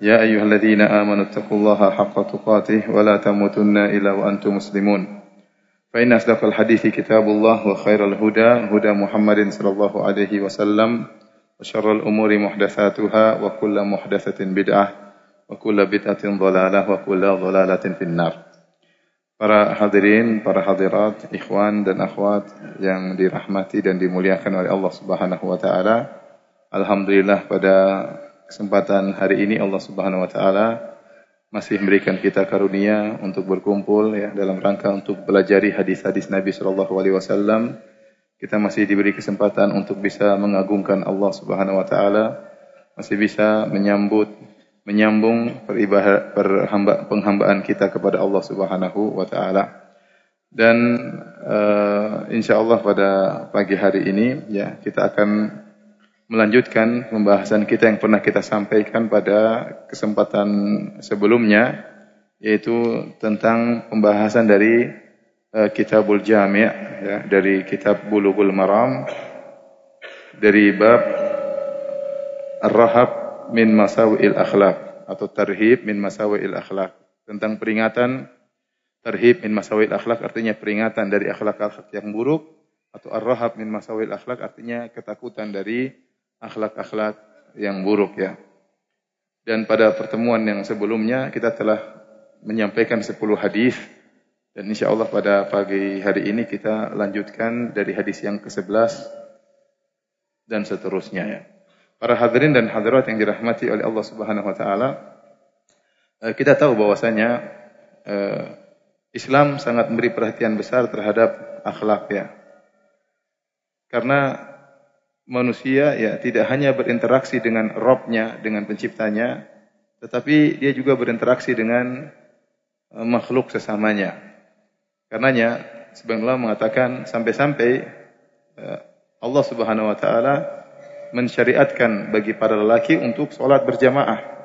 يا أيها الذين آمنوا اتقوا الله حق تقاته ولا تموتن إلا وأنتم مسلمون فإن أصدق الحديث كتاب الله وخير الهدى هدى محمد صلى الله عليه وسلم وشر الأمور محدثاتها وكل محدثة بدعة وكل بدعة ضلالة وكل ضلالة في النار Para hadirin, para hadirat, ikhwan dan akhwat yang dirahmati dan dimuliakan oleh Allah Subhanahu wa taala. Alhamdulillah pada kesempatan hari ini Allah Subhanahu wa taala masih memberikan kita karunia untuk berkumpul ya dalam rangka untuk belajar hadis-hadis Nabi sallallahu alaihi wasallam. Kita masih diberi kesempatan untuk bisa mengagungkan Allah Subhanahu wa taala, masih bisa menyambut menyambung perhamba, penghambaan kita kepada Allah Subhanahu wa taala. Dan uh, insyaallah pada pagi hari ini ya kita akan melanjutkan pembahasan kita yang pernah kita sampaikan pada kesempatan sebelumnya yaitu tentang pembahasan dari uh, Kitabul Jami' ya, dari kitab Bulughul Maram dari bab Ar-Rahab min Masawi'il Akhlaq atau Tarhib min Masawi'il Akhlaq. Tentang peringatan Tarhib min Masawi'il Akhlaq artinya peringatan dari akhlak-akhlak yang buruk atau Ar-Rahab min Masawi'il Akhlaq artinya ketakutan dari akhlak-akhlak yang buruk ya. Dan pada pertemuan yang sebelumnya kita telah menyampaikan 10 hadis dan insya Allah pada pagi hari ini kita lanjutkan dari hadis yang ke-11 dan seterusnya ya. Para hadirin dan hadirat yang dirahmati oleh Allah Subhanahu wa taala, eh, kita tahu bahwasanya eh, Islam sangat memberi perhatian besar terhadap akhlak ya. Karena manusia ya tidak hanya berinteraksi dengan Robnya, dengan penciptanya, tetapi dia juga berinteraksi dengan uh, makhluk sesamanya. Karenanya, ulama mengatakan sampai-sampai uh, Allah Subhanahu wa taala mensyariatkan bagi para lelaki untuk sholat berjamaah.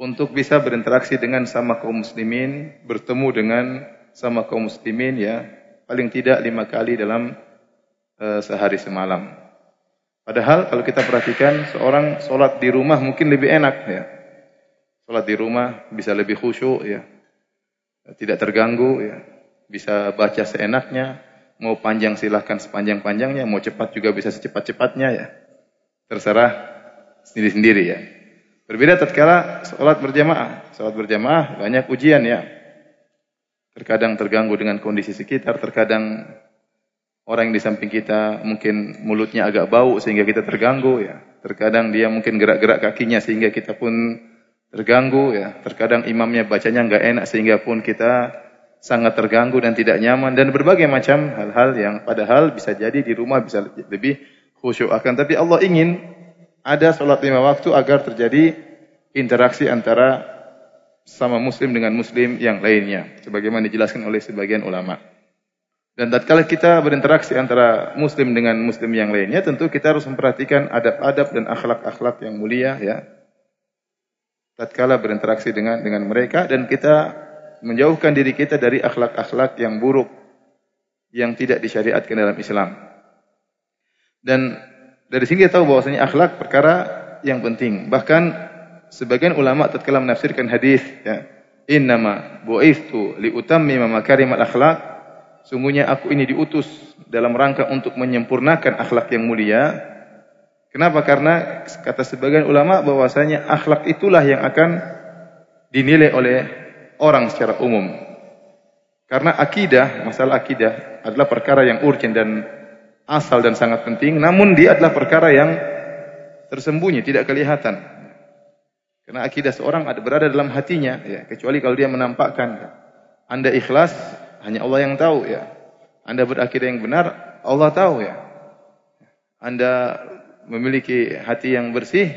Untuk bisa berinteraksi dengan sama kaum muslimin, bertemu dengan sama kaum muslimin ya, paling tidak lima kali dalam uh, sehari semalam. Padahal kalau kita perhatikan seorang sholat di rumah mungkin lebih enak ya. Sholat di rumah bisa lebih khusyuk ya. Tidak terganggu ya. Bisa baca seenaknya. Mau panjang silahkan sepanjang-panjangnya. Mau cepat juga bisa secepat-cepatnya ya. Terserah sendiri-sendiri ya. Berbeda tatkala sholat berjamaah. Sholat berjamaah banyak ujian ya. Terkadang terganggu dengan kondisi sekitar, terkadang Orang yang di samping kita mungkin mulutnya agak bau sehingga kita terganggu ya. Terkadang dia mungkin gerak-gerak kakinya sehingga kita pun terganggu ya. Terkadang imamnya bacanya enggak enak sehingga pun kita sangat terganggu dan tidak nyaman dan berbagai macam hal-hal yang padahal bisa jadi di rumah bisa lebih khusyuk akan tapi Allah ingin ada sholat lima waktu agar terjadi interaksi antara sama muslim dengan muslim yang lainnya sebagaimana dijelaskan oleh sebagian ulama. Dan tatkala kita berinteraksi antara muslim dengan muslim yang lainnya, tentu kita harus memperhatikan adab-adab dan akhlak-akhlak yang mulia ya. Tatkala berinteraksi dengan dengan mereka dan kita menjauhkan diri kita dari akhlak-akhlak yang buruk yang tidak disyariatkan dalam Islam. Dan dari sini kita tahu bahwasanya akhlak perkara yang penting. Bahkan sebagian ulama tatkala menafsirkan hadis ya, innama bu'istu li utammima makarimal akhlak Sungguhnya aku ini diutus dalam rangka untuk menyempurnakan akhlak yang mulia. Kenapa? Karena kata sebagian ulama bahwasanya akhlak itulah yang akan dinilai oleh orang secara umum. Karena akidah, masalah akidah adalah perkara yang urgent dan asal dan sangat penting, namun dia adalah perkara yang tersembunyi, tidak kelihatan. Karena akidah seorang ada berada dalam hatinya, ya, kecuali kalau dia menampakkan. Anda ikhlas, hanya Allah yang tahu ya. Anda berakidah yang benar, Allah tahu ya. Anda memiliki hati yang bersih,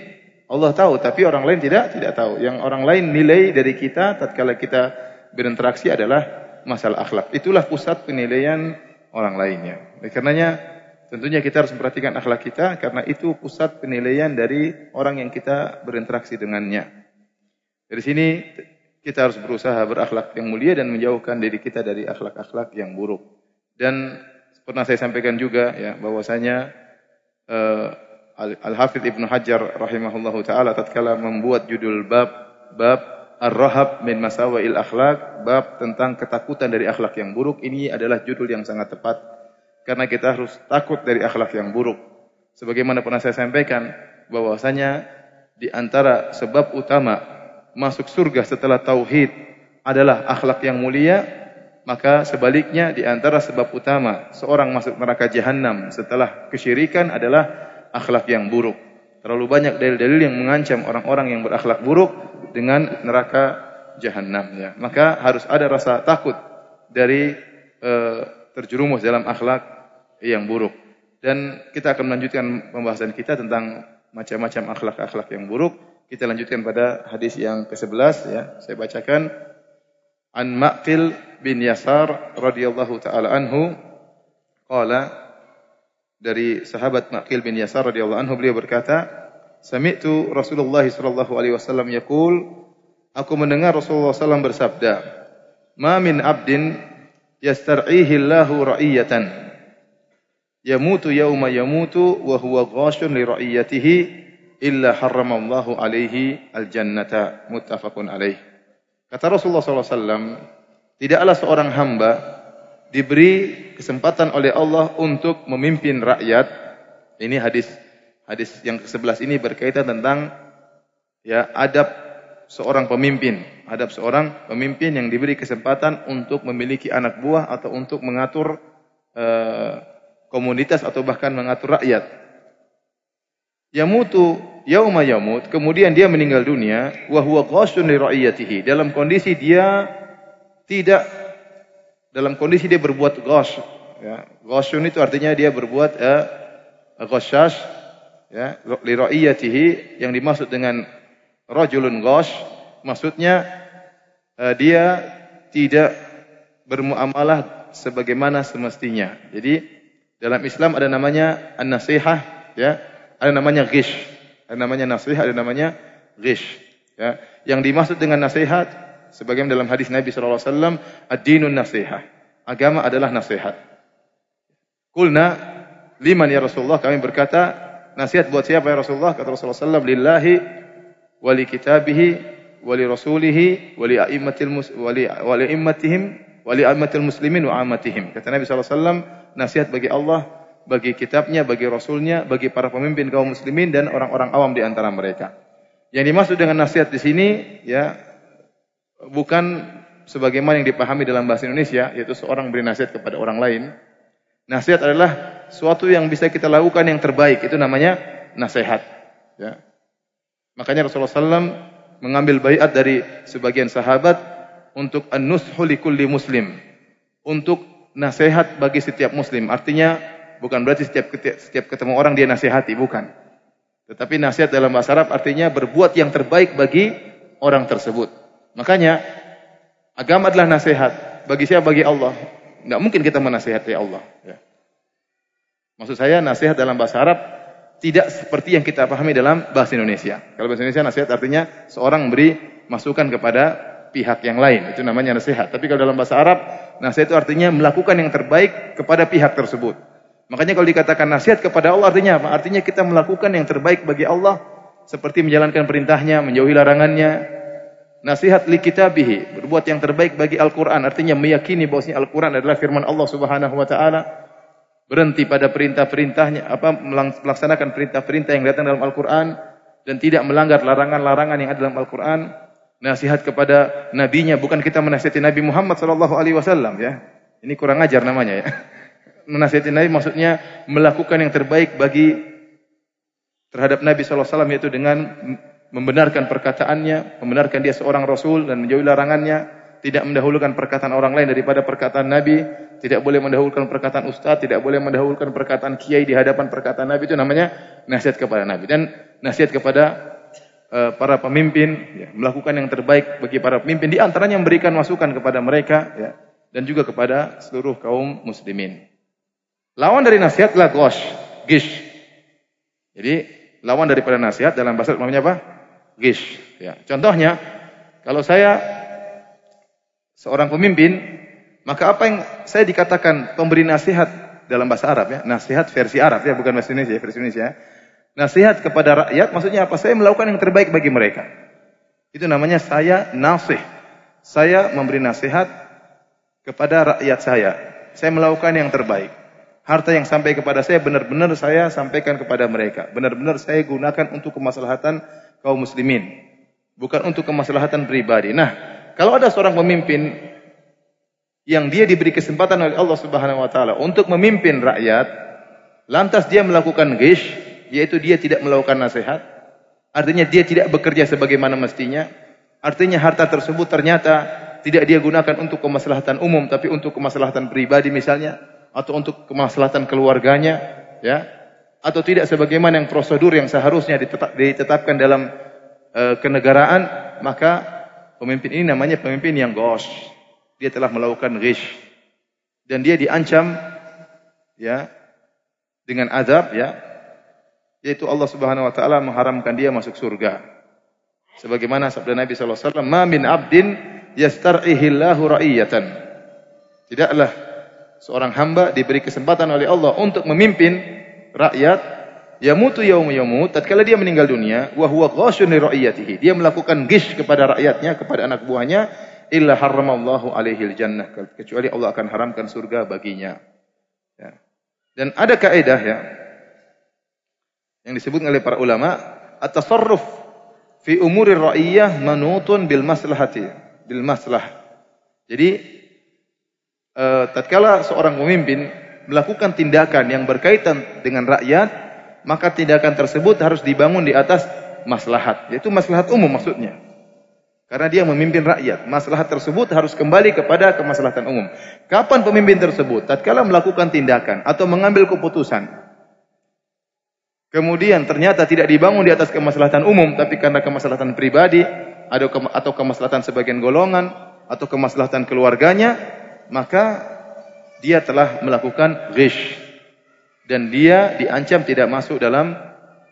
Allah tahu, tapi orang lain tidak tidak tahu. Yang orang lain nilai dari kita tatkala kita berinteraksi adalah masalah akhlak. Itulah pusat penilaian orang lainnya. Oleh karenanya tentunya kita harus memperhatikan akhlak kita karena itu pusat penilaian dari orang yang kita berinteraksi dengannya. Dari sini kita harus berusaha berakhlak yang mulia dan menjauhkan diri kita dari akhlak-akhlak yang buruk. Dan pernah saya sampaikan juga ya bahwasanya uh, Al-Hafidh Ibnu Hajar rahimahullahu taala tatkala membuat judul bab bab Ar-Rahab min Masawail Akhlak, bab tentang ketakutan dari akhlak yang buruk. Ini adalah judul yang sangat tepat karena kita harus takut dari akhlak yang buruk. Sebagaimana pernah saya sampaikan bahwasanya di antara sebab utama masuk surga setelah tauhid adalah akhlak yang mulia, maka sebaliknya di antara sebab utama seorang masuk neraka jahanam setelah kesyirikan adalah akhlak yang buruk. Terlalu banyak dalil-dalil yang mengancam orang-orang yang berakhlak buruk dengan neraka jahanam ya. Maka harus ada rasa takut dari e, terjerumus dalam akhlak yang buruk. Dan kita akan melanjutkan pembahasan kita tentang macam-macam akhlak-akhlak yang buruk. Kita lanjutkan pada hadis yang ke-11 ya. Saya bacakan An Ma'qil bin Yasar radhiyallahu taala anhu qala dari sahabat Maqil bin Yasar radhiyallahu anhu beliau berkata, "Sami'tu Rasulullah sallallahu alaihi wasallam yaqul, aku mendengar Rasulullah SAW bersabda, "Ma min 'abdin yastar'ihi Allahu ra'iyatan yamutu yawma yamutu wa huwa ghashun li ra'iyatihi illa harramallahu alaihi al-jannata." Muttafaqun alaih. Kata Rasulullah SAW, tidaklah seorang hamba diberi kesempatan oleh Allah untuk memimpin rakyat. Ini hadis hadis yang ke-11 ini berkaitan tentang ya adab seorang pemimpin, adab seorang pemimpin yang diberi kesempatan untuk memiliki anak buah atau untuk mengatur uh, komunitas atau bahkan mengatur rakyat. Yamutu yauma yamut, kemudian dia meninggal dunia wa huwa ghashun li ra'iyatihi, dalam kondisi dia tidak dalam kondisi dia berbuat ghosh. Ya. Ghoshun itu artinya dia berbuat ghoshash ya, li ra'iyatihi yang dimaksud dengan rajulun ghosh maksudnya uh, dia tidak bermuamalah sebagaimana semestinya. Jadi dalam Islam ada namanya an-nasihah ya, ada namanya ghish. Ada namanya nasihat, ada namanya ghish. Ya. Yang dimaksud dengan nasihat Sebagaimana dalam hadis Nabi wasallam, ad-dinun nasihah. Agama adalah nasihat. Kulna liman ya Rasulullah? Kami berkata, nasihat buat siapa ya Rasulullah? Kata Rasulullah sallallahu lillahi wa li kitabihi wa li rasulihi wa li a'immatil wa li wa li immatihim wa li a'immatil muslimin wa ammatihim. Kata Nabi sallallahu alaihi wasallam, nasihat bagi Allah, bagi kitabnya, bagi rasulnya, bagi para pemimpin kaum muslimin dan orang-orang awam di antara mereka. Yang dimaksud dengan nasihat di sini ya bukan sebagaimana yang dipahami dalam bahasa Indonesia, yaitu seorang beri nasihat kepada orang lain. Nasihat adalah suatu yang bisa kita lakukan yang terbaik, itu namanya nasihat. Ya. Makanya Rasulullah SAW mengambil bayat dari sebagian sahabat untuk an-nushu muslim. Untuk nasihat bagi setiap muslim. Artinya bukan berarti setiap setiap ketemu orang dia nasihati, bukan. Tetapi nasihat dalam bahasa Arab artinya berbuat yang terbaik bagi orang tersebut. Makanya agama adalah nasihat. Bagi siapa? Bagi Allah. Tidak mungkin kita menasihati Allah. Ya. Maksud saya nasihat dalam bahasa Arab tidak seperti yang kita pahami dalam bahasa Indonesia. Kalau bahasa Indonesia nasihat artinya seorang memberi masukan kepada pihak yang lain. Itu namanya nasihat. Tapi kalau dalam bahasa Arab, nasihat itu artinya melakukan yang terbaik kepada pihak tersebut. Makanya kalau dikatakan nasihat kepada Allah artinya apa? Artinya kita melakukan yang terbaik bagi Allah seperti menjalankan perintahnya, menjauhi larangannya, nasihat li kitabihi, berbuat yang terbaik bagi Al-Qur'an, artinya meyakini bahwasanya Al-Qur'an adalah firman Allah Subhanahu wa taala. Berhenti pada perintah-perintahnya, apa melaksanakan perintah-perintah yang datang dalam Al-Qur'an dan tidak melanggar larangan-larangan yang ada dalam Al-Qur'an. Nasihat kepada nabinya, bukan kita menasihati Nabi Muhammad sallallahu alaihi wasallam ya. Ini kurang ajar namanya ya. Menasihati Nabi maksudnya melakukan yang terbaik bagi terhadap Nabi sallallahu alaihi yaitu dengan membenarkan perkataannya, membenarkan dia seorang rasul dan menjauhi larangannya, tidak mendahulukan perkataan orang lain daripada perkataan Nabi, tidak boleh mendahulukan perkataan ustaz, tidak boleh mendahulukan perkataan kiai di hadapan perkataan Nabi itu namanya nasihat kepada Nabi dan nasihat kepada uh, para pemimpin, ya, melakukan yang terbaik bagi para pemimpin. Di antaranya memberikan masukan kepada mereka, ya, dan juga kepada seluruh kaum muslimin. Lawan dari nasihat adalah gosh, gish. Jadi lawan daripada nasihat dalam bahasa namanya apa? Gish. Ya. Contohnya, kalau saya seorang pemimpin, maka apa yang saya dikatakan pemberi nasihat dalam bahasa Arab ya, nasihat versi Arab ya, bukan bahasa Indonesia, versi Indonesia. Nasihat kepada rakyat maksudnya apa? Saya melakukan yang terbaik bagi mereka. Itu namanya saya nasih. Saya memberi nasihat kepada rakyat saya. Saya melakukan yang terbaik. Harta yang sampai kepada saya benar-benar saya sampaikan kepada mereka. Benar-benar saya gunakan untuk kemaslahatan kaum muslimin bukan untuk kemaslahatan pribadi. Nah, kalau ada seorang pemimpin yang dia diberi kesempatan oleh Allah Subhanahu wa taala untuk memimpin rakyat, lantas dia melakukan gish, yaitu dia tidak melakukan nasihat, artinya dia tidak bekerja sebagaimana mestinya, artinya harta tersebut ternyata tidak dia gunakan untuk kemaslahatan umum tapi untuk kemaslahatan pribadi misalnya atau untuk kemaslahatan keluarganya, ya. Atau tidak sebagaimana yang prosedur yang seharusnya ditetapkan dalam e, kenegaraan, maka pemimpin ini namanya pemimpin yang gos. Dia telah melakukan ghish. Dan dia diancam ya dengan azab ya yaitu Allah Subhanahu wa taala mengharamkan dia masuk surga. Sebagaimana sabda Nabi sallallahu alaihi wasallam, "Ma min 'abdin yastar'ihillahu ra'iyatan." Tidaklah seorang hamba diberi kesempatan oleh Allah untuk memimpin rakyat. Yamutu yaum yamut. Tatkala dia meninggal dunia wa huwa ghashun li ra'iyatihi. Dia melakukan gish kepada rakyatnya kepada anak buahnya illa harramallahu alaihi jannah. Kecuali Allah akan haramkan surga baginya. Ya. dan ada kaidah ya yang disebut oleh para ulama at-tasarruf fi umuri ra'iyah manutun bil maslahati. Bil maslah jadi uh, tatkala seorang pemimpin melakukan tindakan yang berkaitan dengan rakyat maka tindakan tersebut harus dibangun di atas maslahat, yaitu maslahat umum maksudnya. Karena dia memimpin rakyat, maslahat tersebut harus kembali kepada kemaslahatan umum. Kapan pemimpin tersebut tatkala melakukan tindakan atau mengambil keputusan kemudian ternyata tidak dibangun di atas kemaslahatan umum tapi karena kemaslahatan pribadi atau kemaslahatan sebagian golongan atau kemaslahatan keluarganya, maka dia telah melakukan ghish dan dia diancam tidak masuk dalam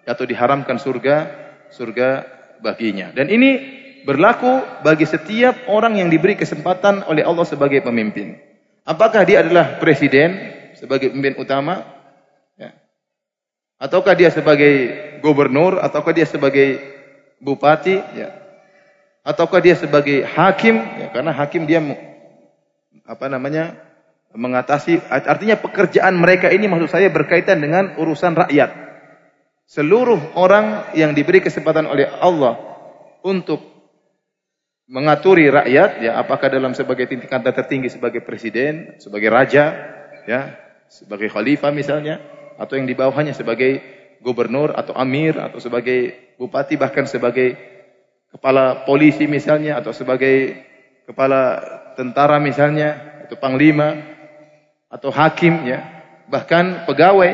atau diharamkan surga surga baginya. Dan ini berlaku bagi setiap orang yang diberi kesempatan oleh Allah sebagai pemimpin. Apakah dia adalah presiden sebagai pemimpin utama? Ya. Ataukah dia sebagai gubernur? Ataukah dia sebagai bupati? Ya. Ataukah dia sebagai hakim? Ya, karena hakim dia apa namanya mengatasi artinya pekerjaan mereka ini maksud saya berkaitan dengan urusan rakyat. Seluruh orang yang diberi kesempatan oleh Allah untuk mengaturi rakyat ya apakah dalam sebagai tingkatan tertinggi sebagai presiden, sebagai raja, ya, sebagai khalifah misalnya atau yang di bawahnya sebagai gubernur atau amir atau sebagai bupati bahkan sebagai kepala polisi misalnya atau sebagai kepala tentara misalnya atau panglima atau hakim ya, bahkan pegawai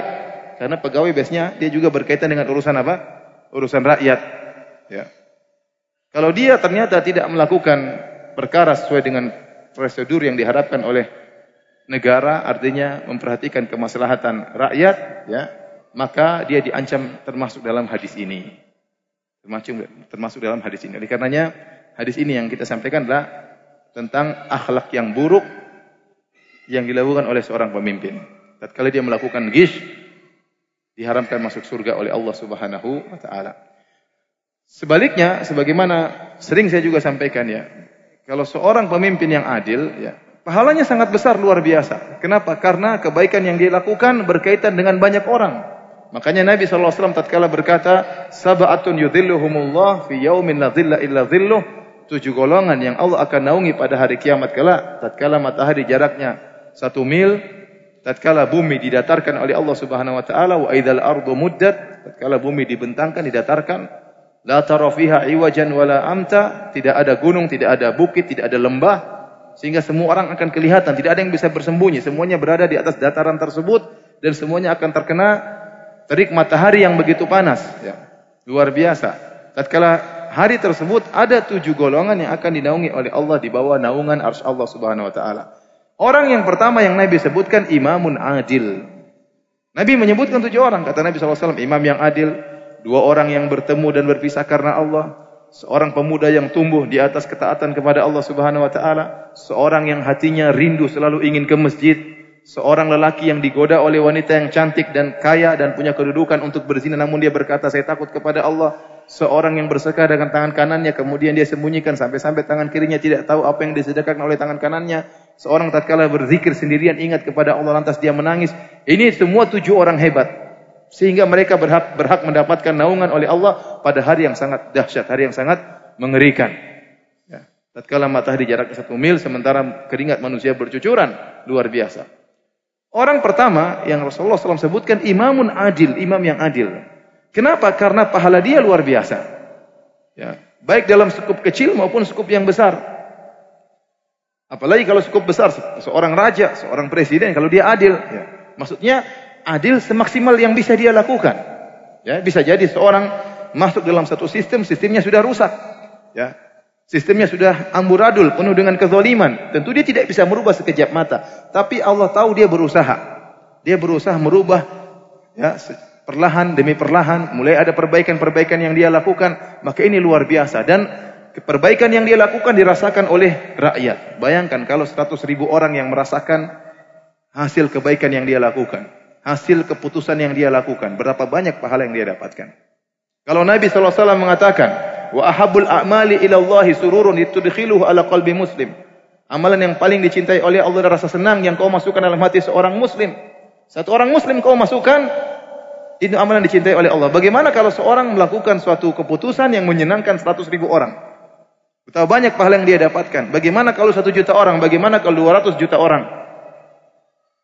karena pegawai biasanya dia juga berkaitan dengan urusan apa? Urusan rakyat. Ya. Kalau dia ternyata tidak melakukan perkara sesuai dengan prosedur yang diharapkan oleh negara, artinya memperhatikan kemaslahatan rakyat, ya, maka dia diancam termasuk dalam hadis ini. Termasuk termasuk dalam hadis ini. Oleh karenanya hadis ini yang kita sampaikan adalah tentang akhlak yang buruk yang dilakukan oleh seorang pemimpin. Tatkala dia melakukan gish, diharamkan masuk surga oleh Allah Subhanahu wa taala. Sebaliknya, sebagaimana sering saya juga sampaikan ya, kalau seorang pemimpin yang adil, ya, pahalanya sangat besar luar biasa. Kenapa? Karena kebaikan yang dia lakukan berkaitan dengan banyak orang. Makanya Nabi SAW tatkala berkata, Sab'atun yudhilluhumullah fi yaumin la dhilla illa dhilluh. Tujuh golongan yang Allah akan naungi pada hari kiamat kala, tatkala matahari jaraknya satu mil tatkala bumi didatarkan oleh Allah Subhanahu wa taala wa idzal ardu muddat tatkala bumi dibentangkan didatarkan la tara fiha iwajan wala amta tidak ada gunung tidak ada bukit tidak ada lembah sehingga semua orang akan kelihatan tidak ada yang bisa bersembunyi semuanya berada di atas dataran tersebut dan semuanya akan terkena terik matahari yang begitu panas. Ya luar biasa. Tatkala hari tersebut ada tujuh golongan yang akan dinaungi oleh Allah di bawah naungan arsy Allah Subhanahu wa taala. Orang yang pertama yang Nabi sebutkan imamun adil. Nabi menyebutkan tujuh orang, kata Nabi SAW, imam yang adil, dua orang yang bertemu dan berpisah karena Allah, seorang pemuda yang tumbuh di atas ketaatan kepada Allah Subhanahu wa taala, seorang yang hatinya rindu selalu ingin ke masjid, seorang lelaki yang digoda oleh wanita yang cantik dan kaya dan punya kedudukan untuk berzina namun dia berkata saya takut kepada Allah, seorang yang bersedekah dengan tangan kanannya kemudian dia sembunyikan sampai-sampai tangan kirinya tidak tahu apa yang disedekahkan oleh tangan kanannya, Seorang tatkala berzikir sendirian ingat kepada Allah lantas dia menangis. Ini semua tujuh orang hebat. Sehingga mereka berhak berhak mendapatkan naungan oleh Allah pada hari yang sangat dahsyat, hari yang sangat mengerikan. Ya. Tatkala matahari jarak satu mil, sementara keringat manusia bercucuran, luar biasa. Orang pertama yang Rasulullah SAW sebutkan imamun adil, imam yang adil. Kenapa? Karena pahala dia luar biasa. Ya. Baik dalam skup kecil maupun skup yang besar. Apalagi kalau cukup besar, seorang raja, seorang presiden, kalau dia adil, ya. maksudnya adil semaksimal yang bisa dia lakukan. Ya, bisa jadi seorang masuk dalam satu sistem, sistemnya sudah rusak, ya, sistemnya sudah amburadul, penuh dengan kezaliman. Tentu dia tidak bisa merubah sekejap mata, tapi Allah tahu dia berusaha, dia berusaha merubah, ya, perlahan demi perlahan, mulai ada perbaikan-perbaikan yang dia lakukan, maka ini luar biasa dan Perbaikan yang dia lakukan dirasakan oleh rakyat. Bayangkan kalau 100 ribu orang yang merasakan hasil kebaikan yang dia lakukan. Hasil keputusan yang dia lakukan. Berapa banyak pahala yang dia dapatkan. Kalau Nabi SAW mengatakan, Wa ahabul a'mali ilallahi sururun itudkhiluhu ala qalbi muslim. Amalan yang paling dicintai oleh Allah adalah rasa senang yang kau masukkan dalam hati seorang muslim. Satu orang muslim kau masukkan, itu amalan dicintai oleh Allah. Bagaimana kalau seorang melakukan suatu keputusan yang menyenangkan 100 ribu orang? Betapa banyak pahala yang dia dapatkan. Bagaimana kalau satu juta orang? Bagaimana kalau dua ratus juta orang?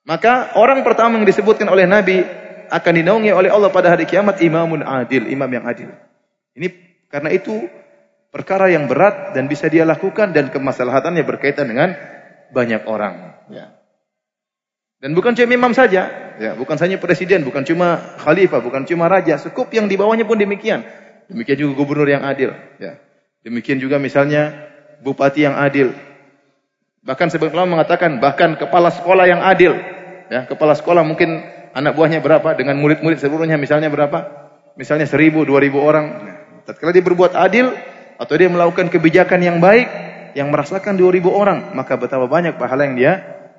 Maka orang pertama yang disebutkan oleh Nabi akan dinaungi oleh Allah pada hari kiamat imamun adil, imam yang adil. Ini karena itu perkara yang berat dan bisa dia lakukan dan kemasalahatannya berkaitan dengan banyak orang. Ya. Dan bukan cuma imam saja, ya, bukan saja presiden, bukan cuma khalifah, bukan cuma raja, sekup yang di bawahnya pun demikian. Demikian juga gubernur yang adil. Ya. Demikian juga misalnya bupati yang adil. Bahkan sebagian mengatakan bahkan kepala sekolah yang adil. Ya, kepala sekolah mungkin anak buahnya berapa dengan murid-murid seluruhnya misalnya berapa? Misalnya seribu, dua ribu orang. Nah, tatkala dia berbuat adil atau dia melakukan kebijakan yang baik yang merasakan dua ribu orang, maka betapa banyak pahala yang dia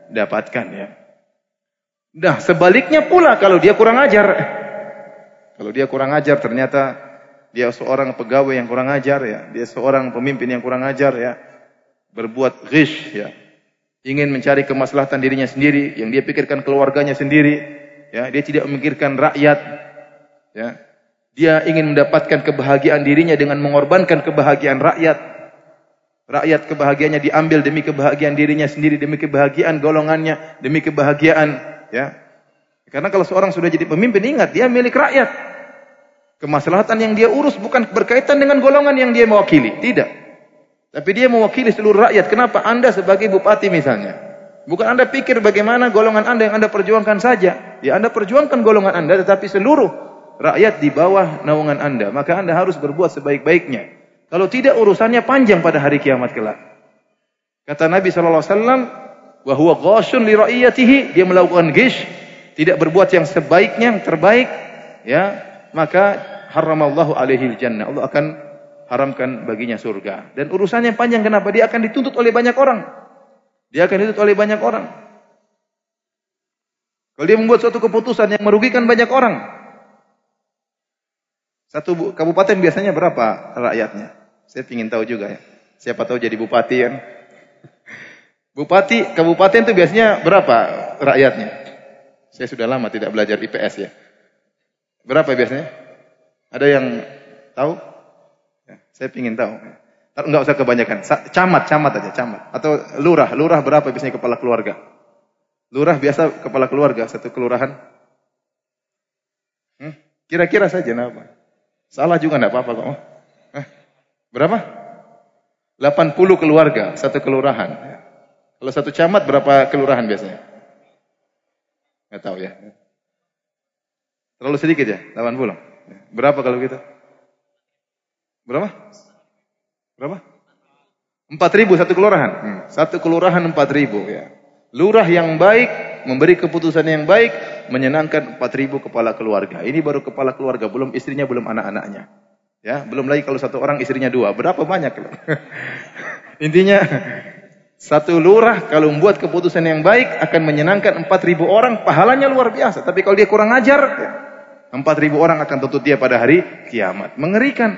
dapatkan ya. Nah, sebaliknya pula kalau dia kurang ajar. Kalau dia kurang ajar ternyata dia seorang pegawai yang kurang ajar ya, dia seorang pemimpin yang kurang ajar ya, berbuat ghish ya, ingin mencari kemaslahatan dirinya sendiri, yang dia pikirkan keluarganya sendiri, ya, dia tidak memikirkan rakyat, ya, dia ingin mendapatkan kebahagiaan dirinya dengan mengorbankan kebahagiaan rakyat, rakyat kebahagiaannya diambil demi kebahagiaan dirinya sendiri, demi kebahagiaan golongannya, demi kebahagiaan, ya, karena kalau seorang sudah jadi pemimpin, ingat dia milik rakyat. Kemaslahatan yang dia urus bukan berkaitan dengan golongan yang dia mewakili. Tidak. Tapi dia mewakili seluruh rakyat. Kenapa? Anda sebagai bupati misalnya. Bukan Anda pikir bagaimana golongan Anda yang Anda perjuangkan saja. Ya Anda perjuangkan golongan Anda tetapi seluruh rakyat di bawah naungan Anda. Maka Anda harus berbuat sebaik-baiknya. Kalau tidak urusannya panjang pada hari kiamat kelak. Kata Nabi sallallahu alaihi wasallam, "Wa huwa ghashun li ra'iyatihi." Dia melakukan gish, tidak berbuat yang sebaiknya, yang terbaik, ya, maka haramallahu alaihi jannah. Allah akan haramkan baginya surga. Dan urusannya panjang kenapa? Dia akan dituntut oleh banyak orang. Dia akan dituntut oleh banyak orang. Kalau dia membuat suatu keputusan yang merugikan banyak orang. Satu kabupaten biasanya berapa rakyatnya? Saya ingin tahu juga ya. Siapa tahu jadi bupati kan. Bupati, kabupaten itu biasanya berapa rakyatnya? Saya sudah lama tidak belajar IPS ya. Berapa biasanya? Ada yang tahu? Ya, saya ingin tahu. Enggak usah kebanyakan. Camat, camat aja, camat. Atau lurah, lurah berapa biasanya kepala keluarga? Lurah biasa kepala keluarga satu kelurahan. Hmm? Kira-kira saja apa? Salah juga enggak apa-apa kok. Eh, berapa? 80 keluarga satu kelurahan. Kalau satu camat berapa kelurahan biasanya? Enggak tahu ya. Terlalu sedikit ya, 80. Berapa kalau gitu? Berapa? Berapa? Empat ribu satu kelurahan. Hmm. Satu kelurahan empat ribu ya. Lurah yang baik memberi keputusan yang baik menyenangkan empat ribu kepala keluarga. Ini baru kepala keluarga, belum istrinya, belum anak-anaknya. Ya, belum lagi kalau satu orang istrinya dua. Berapa banyak? Intinya satu lurah kalau membuat keputusan yang baik akan menyenangkan empat ribu orang, pahalanya luar biasa. Tapi kalau dia kurang ajar, ya, empat ribu orang akan tuntut dia pada hari kiamat. Mengerikan.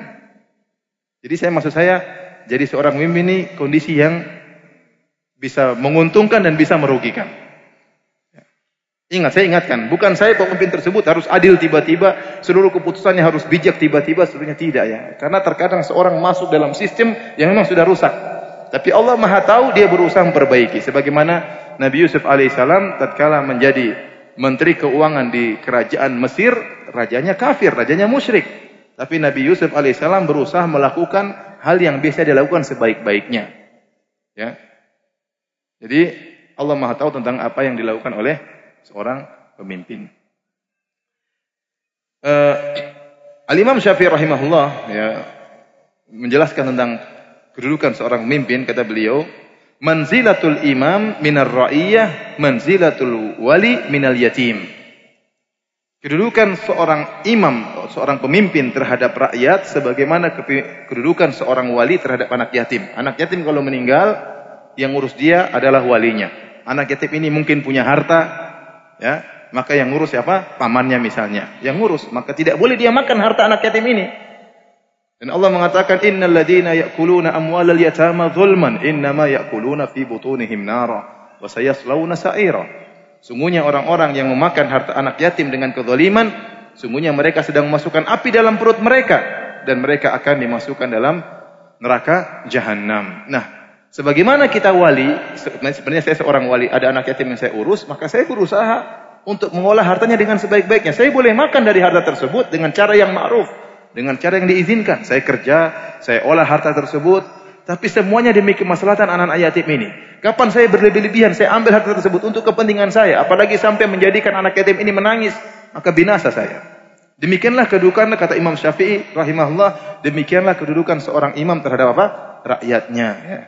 Jadi saya maksud saya, jadi seorang pemimpin ini kondisi yang bisa menguntungkan dan bisa merugikan. Ingat, saya ingatkan, bukan saya pemimpin tersebut harus adil tiba-tiba, seluruh keputusannya harus bijak tiba-tiba, seluruhnya tidak ya. Karena terkadang seorang masuk dalam sistem yang memang sudah rusak. Tapi Allah Maha tahu dia berusaha memperbaiki. Sebagaimana Nabi Yusuf alaihissalam tatkala menjadi menteri keuangan di kerajaan Mesir, rajanya kafir, rajanya musyrik. Tapi Nabi Yusuf alaihissalam berusaha melakukan hal yang bisa dilakukan sebaik-baiknya. Ya, jadi Allah Maha tahu tentang apa yang dilakukan oleh seorang pemimpin. Uh, Al-Imam Syafi'i rahimahullah ya menjelaskan tentang kedudukan seorang pemimpin kata beliau, manzilatul imam minar ra'iyah manzilatul wali minal yatim. Kedudukan seorang imam, seorang pemimpin terhadap rakyat sebagaimana kedudukan seorang wali terhadap anak yatim. Anak yatim kalau meninggal, yang ngurus dia adalah walinya. Anak yatim ini mungkin punya harta, ya, maka yang ngurus siapa? Pamannya misalnya. Yang ngurus, maka tidak boleh dia makan harta anak yatim ini. Dan Allah mengatakan innal ladzina ya'kuluna amwalal yatama zulman innama ya'kuluna fi butunihim nara wa sayaslawna sa'ira. Sungguhnya orang-orang yang memakan harta anak yatim dengan kezaliman, sungguhnya mereka sedang memasukkan api dalam perut mereka dan mereka akan dimasukkan dalam neraka jahanam. Nah, Sebagaimana kita wali, sebenarnya saya seorang wali, ada anak yatim yang saya urus, maka saya berusaha untuk mengolah hartanya dengan sebaik-baiknya. Saya boleh makan dari harta tersebut dengan cara yang ma'ruf, dengan cara yang diizinkan. Saya kerja, saya olah harta tersebut, tapi semuanya demi kemaslahatan anak-anak yatim ini. Kapan saya berlebih-lebihan, saya ambil harta tersebut untuk kepentingan saya, apalagi sampai menjadikan anak yatim ini menangis, maka binasa saya. Demikianlah kedudukan kata Imam Syafi'i rahimahullah, demikianlah kedudukan seorang imam terhadap apa? rakyatnya ya.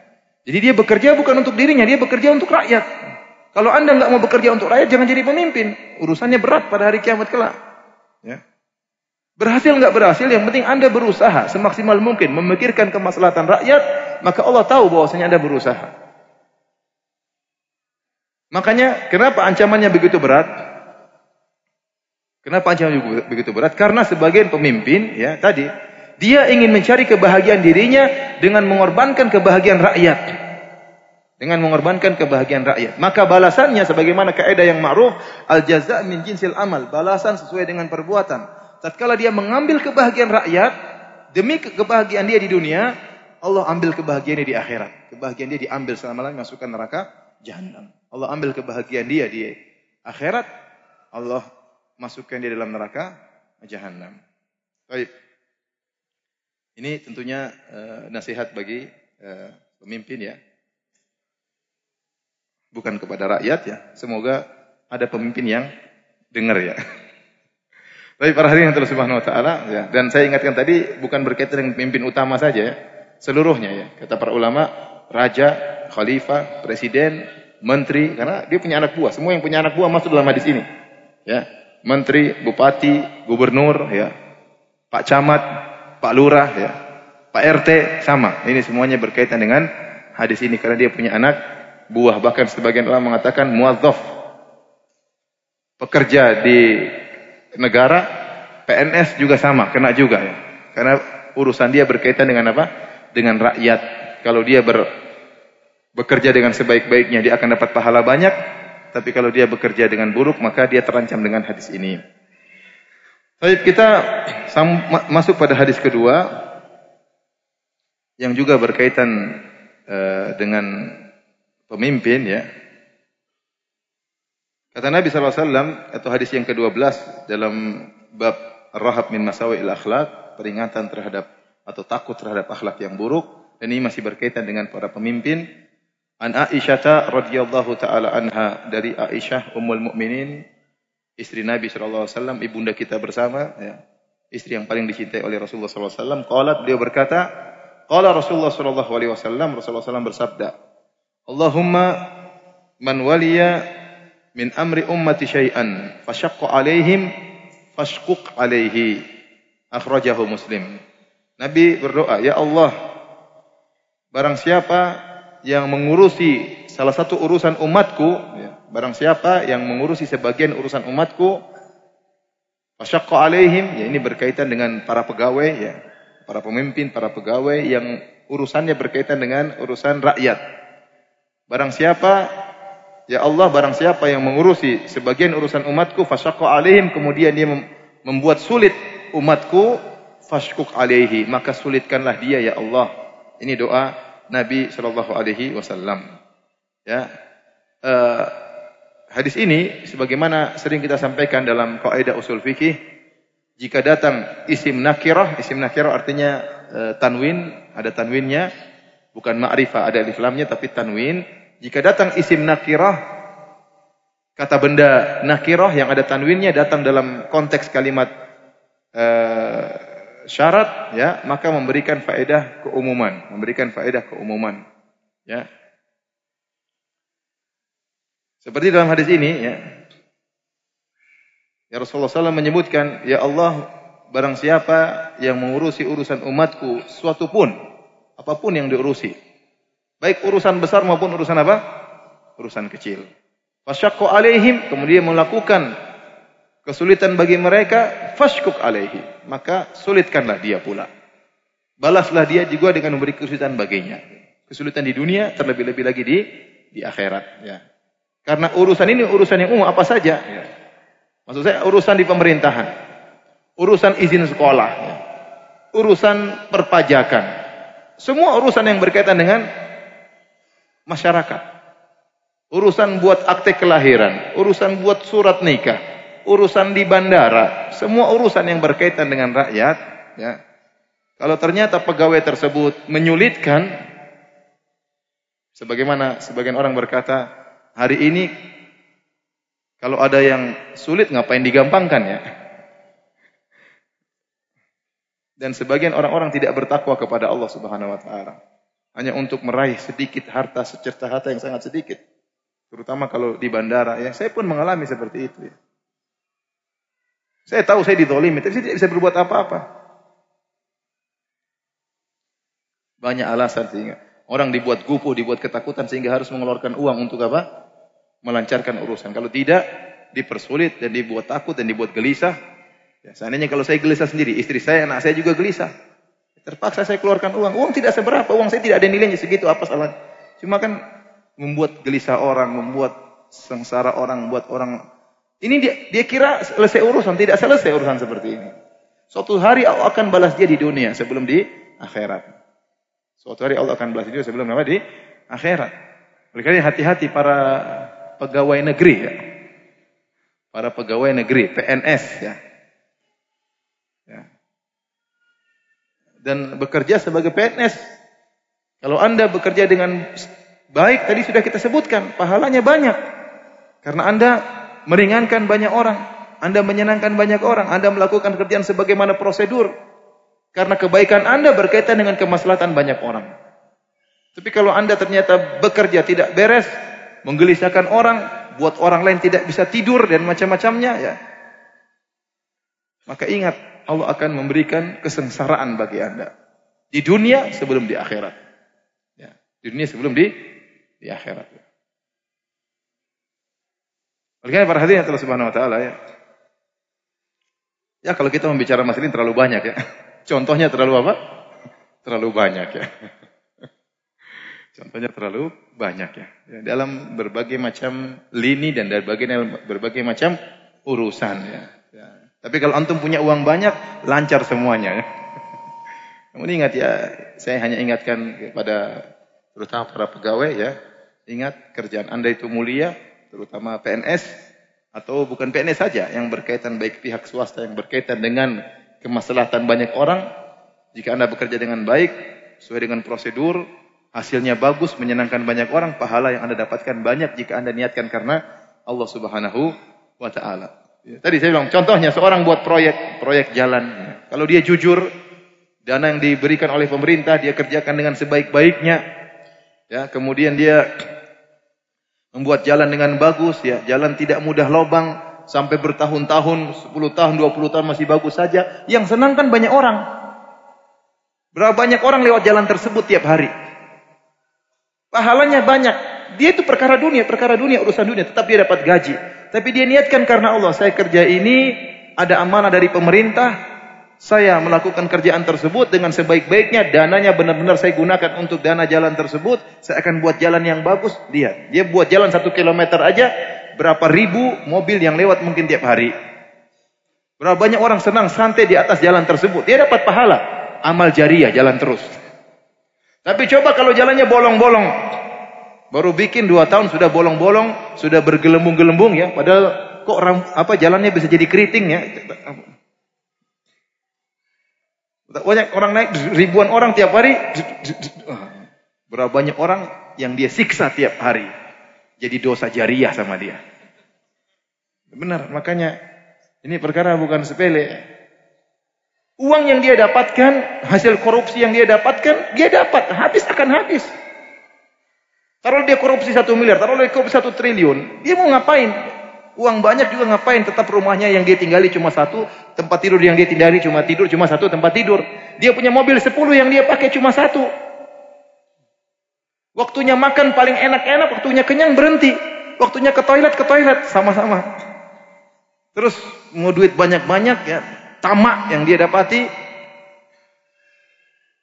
Jadi dia bekerja bukan untuk dirinya, dia bekerja untuk rakyat. Kalau anda nggak mau bekerja untuk rakyat, jangan jadi pemimpin. Urusannya berat pada hari kiamat kelak. Ya. Berhasil nggak berhasil, yang penting anda berusaha semaksimal mungkin memikirkan kemaslahatan rakyat, maka Allah tahu bahwasanya anda berusaha. Makanya kenapa ancamannya begitu berat? Kenapa ancamannya begitu berat? Karena sebagian pemimpin ya tadi dia ingin mencari kebahagiaan dirinya dengan mengorbankan kebahagiaan rakyat. Dengan mengorbankan kebahagiaan rakyat. Maka balasannya sebagaimana kaidah yang ma'ruf, al jaza min jinsil amal, balasan sesuai dengan perbuatan. Tatkala dia mengambil kebahagiaan rakyat demi kebahagiaan dia di dunia, Allah ambil kebahagiaan dia di akhirat. Kebahagiaan dia diambil selama-lamanya masukkan neraka jahanam. Allah ambil kebahagiaan dia di akhirat, Allah masukkan dia dalam neraka jahanam. Baik. Ini tentunya uh, nasihat bagi uh, pemimpin ya. Bukan kepada rakyat ya. Semoga ada pemimpin yang dengar ya. Tapi para hadirin yang Subhanahu wa taala ya. Dan saya ingatkan tadi bukan berkaitan dengan pemimpin utama saja ya. Seluruhnya ya. Kata para ulama, raja, khalifah, presiden, menteri karena dia punya anak buah. Semua yang punya anak buah masuk dalam hadis ini. Ya. Menteri, bupati, gubernur ya. Pak camat, Pak Lurah ya, Pak RT sama. Ini semuanya berkaitan dengan hadis ini karena dia punya anak buah. Bahkan sebagian ulama mengatakan muadzaf. Pekerja di negara PNS juga sama, kena juga ya. Karena urusan dia berkaitan dengan apa? Dengan rakyat. Kalau dia ber, bekerja dengan sebaik-baiknya dia akan dapat pahala banyak, tapi kalau dia bekerja dengan buruk maka dia terancam dengan hadis ini. Baik, kita masuk pada hadis kedua yang juga berkaitan uh, dengan pemimpin ya. Kata Nabi SAW atau hadis yang ke-12 dalam bab Rahab min Masawi'il Akhlak, peringatan terhadap atau takut terhadap akhlak yang buruk dan ini masih berkaitan dengan para pemimpin. An Aisyah radhiyallahu taala anha dari Aisyah ummul mukminin istri Nabi sallallahu alaihi wasallam, ibunda kita bersama, ya. Istri yang paling dicintai oleh Rasulullah sallallahu alaihi wasallam, qalat beliau berkata, Qala Rasulullah sallallahu alaihi wasallam Rasulullah SAW bersabda, Allahumma man waliya min amri ummati syai'an fashaqqa alaihim fashquq alaihi. Akhrajahu Muslim. Nabi berdoa, "Ya Allah, barang siapa yang mengurusi salah satu urusan umatku, ya, barang siapa yang mengurusi sebagian urusan umatku, fashaqqa alaihim, ya ini berkaitan dengan para pegawai ya, para pemimpin, para pegawai yang urusannya berkaitan dengan urusan rakyat. Barang siapa Ya Allah barang siapa yang mengurusi sebagian urusan umatku fasyaqqa alaihim kemudian dia membuat sulit umatku fashkuk alaihi maka sulitkanlah dia ya Allah. Ini doa Nabi sallallahu alaihi wasallam. Ya. Uh, hadis ini sebagaimana sering kita sampaikan dalam kaidah usul fikih jika datang isim nakirah, isim nakirah artinya uh, tanwin, ada tanwinnya, bukan ma'rifah, ada alif lamnya tapi tanwin jika datang isim nakirah, kata benda nakirah yang ada tanwinnya datang dalam konteks kalimat uh, syarat, ya, maka memberikan faedah keumuman, memberikan faedah keumuman, ya. Seperti dalam hadis ini, ya, ya Rasulullah SAW menyebutkan, ya Allah, barang siapa yang mengurusi urusan umatku, suatu pun, apa pun yang diurusi, Baik urusan besar maupun urusan apa? Urusan kecil. Fasyakku alaihim, kemudian melakukan kesulitan bagi mereka, fashkuk alaihi. Maka sulitkanlah dia pula. Balaslah dia juga dengan memberi kesulitan baginya. Kesulitan di dunia, terlebih-lebih lagi di di akhirat. Ya. Karena urusan ini urusan yang umum apa saja. Ya. Maksud saya urusan di pemerintahan, urusan izin sekolah, ya. urusan perpajakan, semua urusan yang berkaitan dengan masyarakat. Urusan buat akte kelahiran, urusan buat surat nikah, urusan di bandara, semua urusan yang berkaitan dengan rakyat, ya. Kalau ternyata pegawai tersebut menyulitkan, sebagaimana sebagian orang berkata, hari ini kalau ada yang sulit ngapain digampangkan ya? Dan sebagian orang-orang tidak bertakwa kepada Allah Subhanahu wa taala hanya untuk meraih sedikit harta secerta harta yang sangat sedikit. Terutama kalau di bandara ya. Saya pun mengalami seperti itu ya. Saya tahu saya ditolimi, tapi saya tidak bisa berbuat apa-apa. Banyak alasan sehingga orang dibuat gupuh, dibuat ketakutan sehingga harus mengeluarkan uang untuk apa? Melancarkan urusan. Kalau tidak, dipersulit dan dibuat takut dan dibuat gelisah. Ya, seandainya kalau saya gelisah sendiri, istri saya, anak saya juga gelisah. Terpaksa saya keluarkan uang. Uang tidak seberapa, uang saya tidak ada nilainya segitu, apa salah? Cuma kan membuat gelisah orang, membuat sengsara orang, membuat orang ini dia dia kira selesai urusan, tidak selesai urusan seperti ini. Suatu hari Allah akan balas dia di dunia sebelum di akhirat. Suatu hari Allah akan balas dia sebelum apa di akhirat. Oleh karena hati-hati para pegawai negeri ya. Para pegawai negeri, PNS ya. Dan bekerja sebagai PNS. Kalau Anda bekerja dengan baik, tadi sudah kita sebutkan, pahalanya banyak. Karena Anda meringankan banyak orang, Anda menyenangkan banyak orang, Anda melakukan kerjaan sebagaimana prosedur. Karena kebaikan Anda berkaitan dengan kemaslahatan banyak orang. Tapi kalau Anda ternyata bekerja tidak beres, menggelisahkan orang, buat orang lain tidak bisa tidur dan macam-macamnya, ya. Maka ingat, Allah akan memberikan kesengsaraan bagi Anda. Di dunia sebelum di akhirat. Ya, di dunia sebelum di di akhirat. Oleh para hadirin Allah Subhanahu wa taala ya. Ya kalau kita membicara masalah ini terlalu banyak ya. Contohnya terlalu apa? Terlalu banyak ya. Contohnya terlalu banyak ya. ya. Dalam berbagai macam lini dan berbagai berbagai macam urusan ya. Tapi kalau antum punya uang banyak, lancar semuanya. Namun ingat ya, saya hanya ingatkan kepada terutama para pegawai ya, ingat kerjaan Anda itu mulia, terutama PNS atau bukan PNS saja yang berkaitan baik pihak swasta yang berkaitan dengan kemaslahatan banyak orang. Jika Anda bekerja dengan baik, sesuai dengan prosedur, hasilnya bagus, menyenangkan banyak orang, pahala yang Anda dapatkan banyak jika Anda niatkan karena Allah Subhanahu wa taala. Ya, tadi saya bilang contohnya seorang buat proyek proyek jalan. Kalau dia jujur Dana yang diberikan oleh pemerintah dia kerjakan dengan sebaik-baiknya. Ya, kemudian dia membuat jalan dengan bagus ya, jalan tidak mudah lobang sampai bertahun-tahun, 10 tahun, 20 tahun masih bagus saja. Yang senang kan banyak orang. Berapa banyak orang lewat jalan tersebut tiap hari. Pahalanya banyak. Dia itu perkara dunia, perkara dunia, urusan dunia, tetap dia dapat gaji. Tapi dia niatkan karena Allah, saya kerja ini ada amanah dari pemerintah, saya melakukan kerjaan tersebut dengan sebaik-baiknya, dananya benar-benar saya gunakan untuk dana jalan tersebut, saya akan buat jalan yang bagus. Lihat, dia buat jalan satu kilometer aja, berapa ribu mobil yang lewat mungkin tiap hari. Berapa banyak orang senang santai di atas jalan tersebut, dia dapat pahala. Amal jariah, jalan terus. Tapi coba kalau jalannya bolong-bolong, baru bikin dua tahun sudah bolong-bolong, sudah bergelembung-gelembung ya, padahal kok apa jalannya bisa jadi keriting ya. Banyak orang naik, ribuan orang tiap hari. Berapa banyak orang yang dia siksa tiap hari. Jadi dosa jariah sama dia. Benar, makanya ini perkara bukan sepele. Uang yang dia dapatkan, hasil korupsi yang dia dapatkan, dia dapat. Habis akan habis. Taruh dia korupsi satu miliar, taruh dia korupsi satu triliun. Dia mau ngapain? Uang banyak juga ngapain? Tetap rumahnya yang dia tinggali cuma satu, tempat tidur yang dia tinggali cuma tidur cuma satu tempat tidur. Dia punya mobil sepuluh yang dia pakai cuma satu. Waktunya makan paling enak-enak, waktunya kenyang berhenti. Waktunya ke toilet ke toilet sama-sama. Terus mau duit banyak-banyak ya, tamak yang dia dapati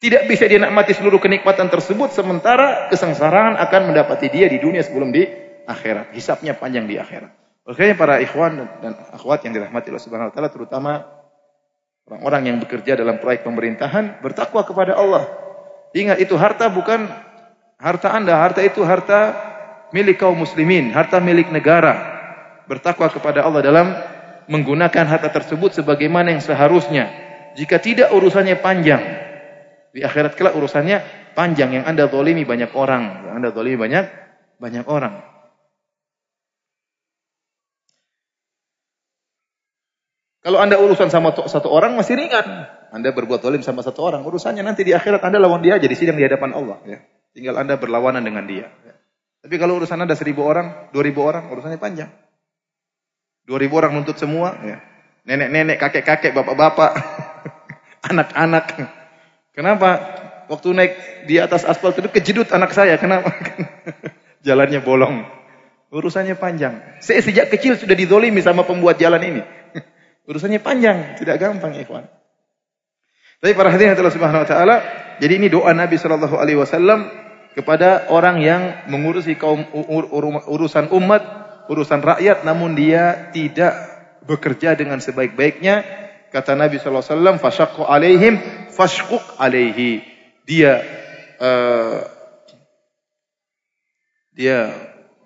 tidak bisa dia nikmati seluruh kenikmatan tersebut sementara kesengsaraan akan mendapati dia di dunia sebelum di akhirat. Hisapnya panjang di akhirat. Makanya para ikhwan dan akhwat yang dirahmati Allah Subhanahu wa taala terutama orang-orang yang bekerja dalam proyek pemerintahan bertakwa kepada Allah. Ingat itu harta bukan harta Anda, harta itu harta milik kaum muslimin, harta milik negara. Bertakwa kepada Allah dalam menggunakan harta tersebut sebagaimana yang seharusnya. Jika tidak urusannya panjang. Di akhirat kelak urusannya panjang yang Anda zalimi banyak orang, yang Anda zalimi banyak banyak orang. Kalau anda urusan sama satu orang masih ringan. Anda berbuat zalim sama satu orang. Urusannya nanti di akhirat anda lawan dia jadi sidang di hadapan Allah. Ya. Tinggal anda berlawanan dengan dia. Ya. Tapi kalau urusan anda seribu orang, dua ribu orang, urusannya panjang. Dua ribu orang nuntut semua. Ya. Nenek-nenek, kakek-kakek, bapak-bapak, anak-anak. Kenapa? Waktu naik di atas aspal itu kejedut anak saya. Kenapa? Jalannya bolong. Urusannya panjang. Saya sejak kecil sudah didolimi sama pembuat jalan ini. Urusannya panjang, tidak gampang ikhwan. Tapi para hadirin Allah Subhanahu wa taala, jadi ini doa Nabi sallallahu alaihi wasallam kepada orang yang mengurusi kaum urusan umat, urusan rakyat namun dia tidak bekerja dengan sebaik-baiknya. Kata Nabi wasallam, "Fashaqqu alaihim fashquq alaihi." Dia uh, dia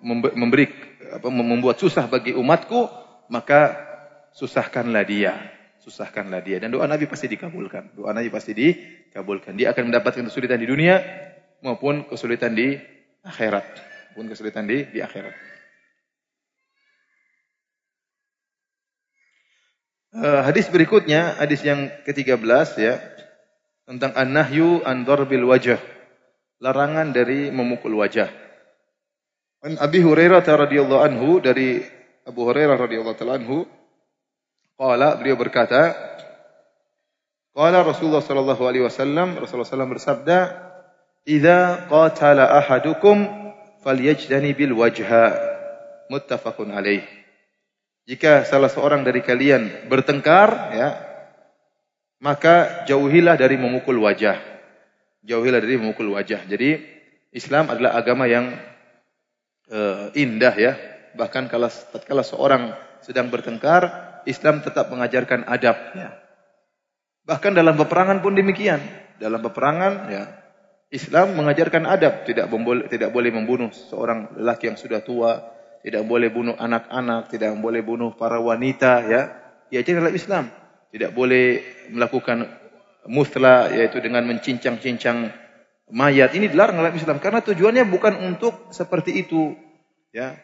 memberi apa membuat susah bagi umatku, maka susahkanlah dia. Susahkanlah dia. Dan doa Nabi pasti dikabulkan. Doa Nabi pasti dikabulkan. Dia akan mendapatkan kesulitan di dunia maupun kesulitan di akhirat. Maupun kesulitan di, di akhirat. Uh, hadis berikutnya, hadis yang ke-13 ya. Tentang an-nahyu an darbil wajah. Larangan dari memukul wajah. An Abi Hurairah radhiyallahu anhu dari Abu Hurairah radhiyallahu anhu Qala beliau berkata, Qala Rasulullah sallallahu alaihi wasallam, Rasulullah sallallahu bersabda, "Idza qatala ahadukum falyajdani bil wajha." Muttafaqun alaih. Jika salah seorang dari kalian bertengkar, ya, maka jauhilah dari memukul wajah. Jauhilah dari memukul wajah. Jadi Islam adalah agama yang uh, indah ya. Bahkan kalau tatkala seorang sedang bertengkar, Islam tetap mengajarkan adab. Ya. Bahkan dalam peperangan pun demikian. Dalam peperangan, ya, Islam mengajarkan adab. Tidak tidak boleh membunuh seorang lelaki yang sudah tua. Tidak boleh bunuh anak-anak. Tidak boleh bunuh para wanita. Ya, Diajarkan dalam Islam. Tidak boleh melakukan musla, yaitu dengan mencincang-cincang mayat. Ini dilarang dalam Islam. Karena tujuannya bukan untuk seperti itu. Ya,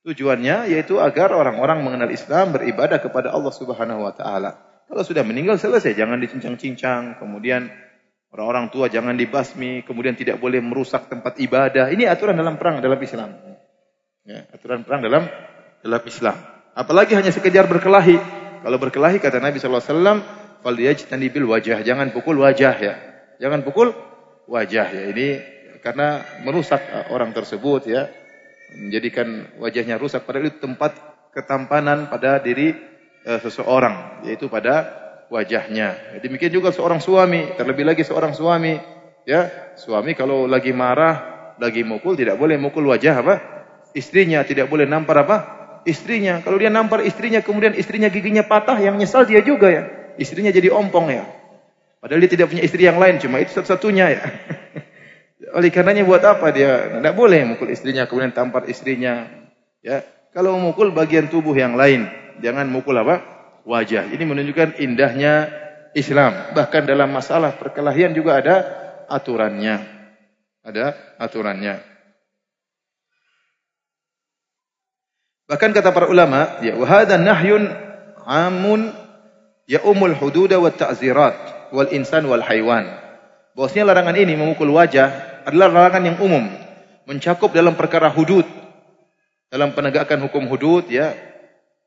Tujuannya yaitu agar orang-orang mengenal Islam, beribadah kepada Allah Subhanahu wa taala. Kalau sudah meninggal selesai, jangan dicincang-cincang, kemudian Orang-orang tua jangan dibasmi, kemudian tidak boleh merusak tempat ibadah. Ini aturan dalam perang dalam Islam. Ya, aturan perang dalam dalam Islam. Apalagi hanya sekedar berkelahi. Kalau berkelahi kata Nabi sallallahu alaihi wasallam, "Falyajtanibil wajah." Jangan pukul wajah ya. Jangan pukul wajah ya. Ini karena merusak orang tersebut ya. Menjadikan wajahnya rusak padahal itu tempat ketampanan pada diri uh, seseorang, yaitu pada wajahnya. Demikian juga seorang suami, terlebih lagi seorang suami, ya. Suami kalau lagi marah, lagi mukul tidak boleh mukul wajah apa? Istrinya, tidak boleh nampar apa? Istrinya. Kalau dia nampar istrinya kemudian istrinya giginya patah, yang nyesal dia juga ya. Istrinya jadi ompong ya. Padahal dia tidak punya istri yang lain, cuma itu satu-satunya ya. Oleh karenanya buat apa dia? Tidak boleh mukul istrinya kemudian tampar istrinya. Ya, kalau memukul bagian tubuh yang lain, jangan mukul apa? Wajah. Ini menunjukkan indahnya Islam. Bahkan dalam masalah perkelahian juga ada aturannya. Ada aturannya. Bahkan kata para ulama, ya wahada nahyun amun ya umul hududa wa ta'zirat wal insan wal haywan. Bahwasanya larangan ini memukul wajah adalah larangan yang umum, mencakup dalam perkara hudud, dalam penegakan hukum hudud ya.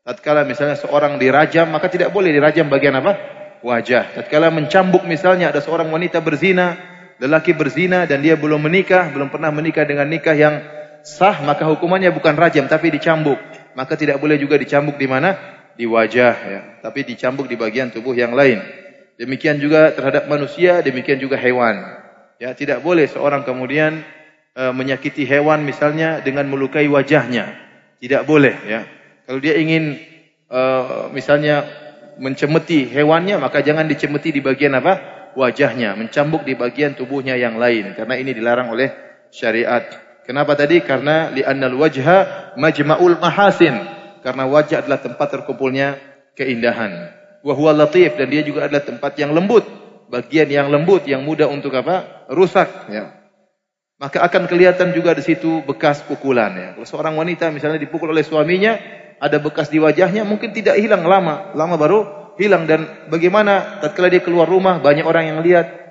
Tatkala misalnya seorang dirajam maka tidak boleh dirajam bagian apa? Wajah. Tatkala mencambuk misalnya ada seorang wanita berzina, lelaki berzina dan dia belum menikah, belum pernah menikah dengan nikah yang sah maka hukumannya bukan rajam tapi dicambuk. Maka tidak boleh juga dicambuk di mana? Di wajah ya, tapi dicambuk di bagian tubuh yang lain. Demikian juga terhadap manusia, demikian juga hewan. Ya, tidak boleh seorang kemudian e, menyakiti hewan misalnya dengan melukai wajahnya. Tidak boleh ya. Kalau dia ingin e, misalnya mencemeti hewannya maka jangan dicemeti di bagian apa? wajahnya, mencambuk di bagian tubuhnya yang lain karena ini dilarang oleh syariat. Kenapa tadi? Karena li'annal wajha majma'ul mahasin. Karena wajah adalah tempat terkumpulnya keindahan. Wa huwa latif dan dia juga adalah tempat yang lembut, bagian yang lembut yang mudah untuk apa? rusak ya maka akan kelihatan juga di situ bekas pukulan ya. Kalau seorang wanita misalnya dipukul oleh suaminya, ada bekas di wajahnya mungkin tidak hilang lama, lama baru hilang dan bagaimana tatkala dia keluar rumah banyak orang yang lihat,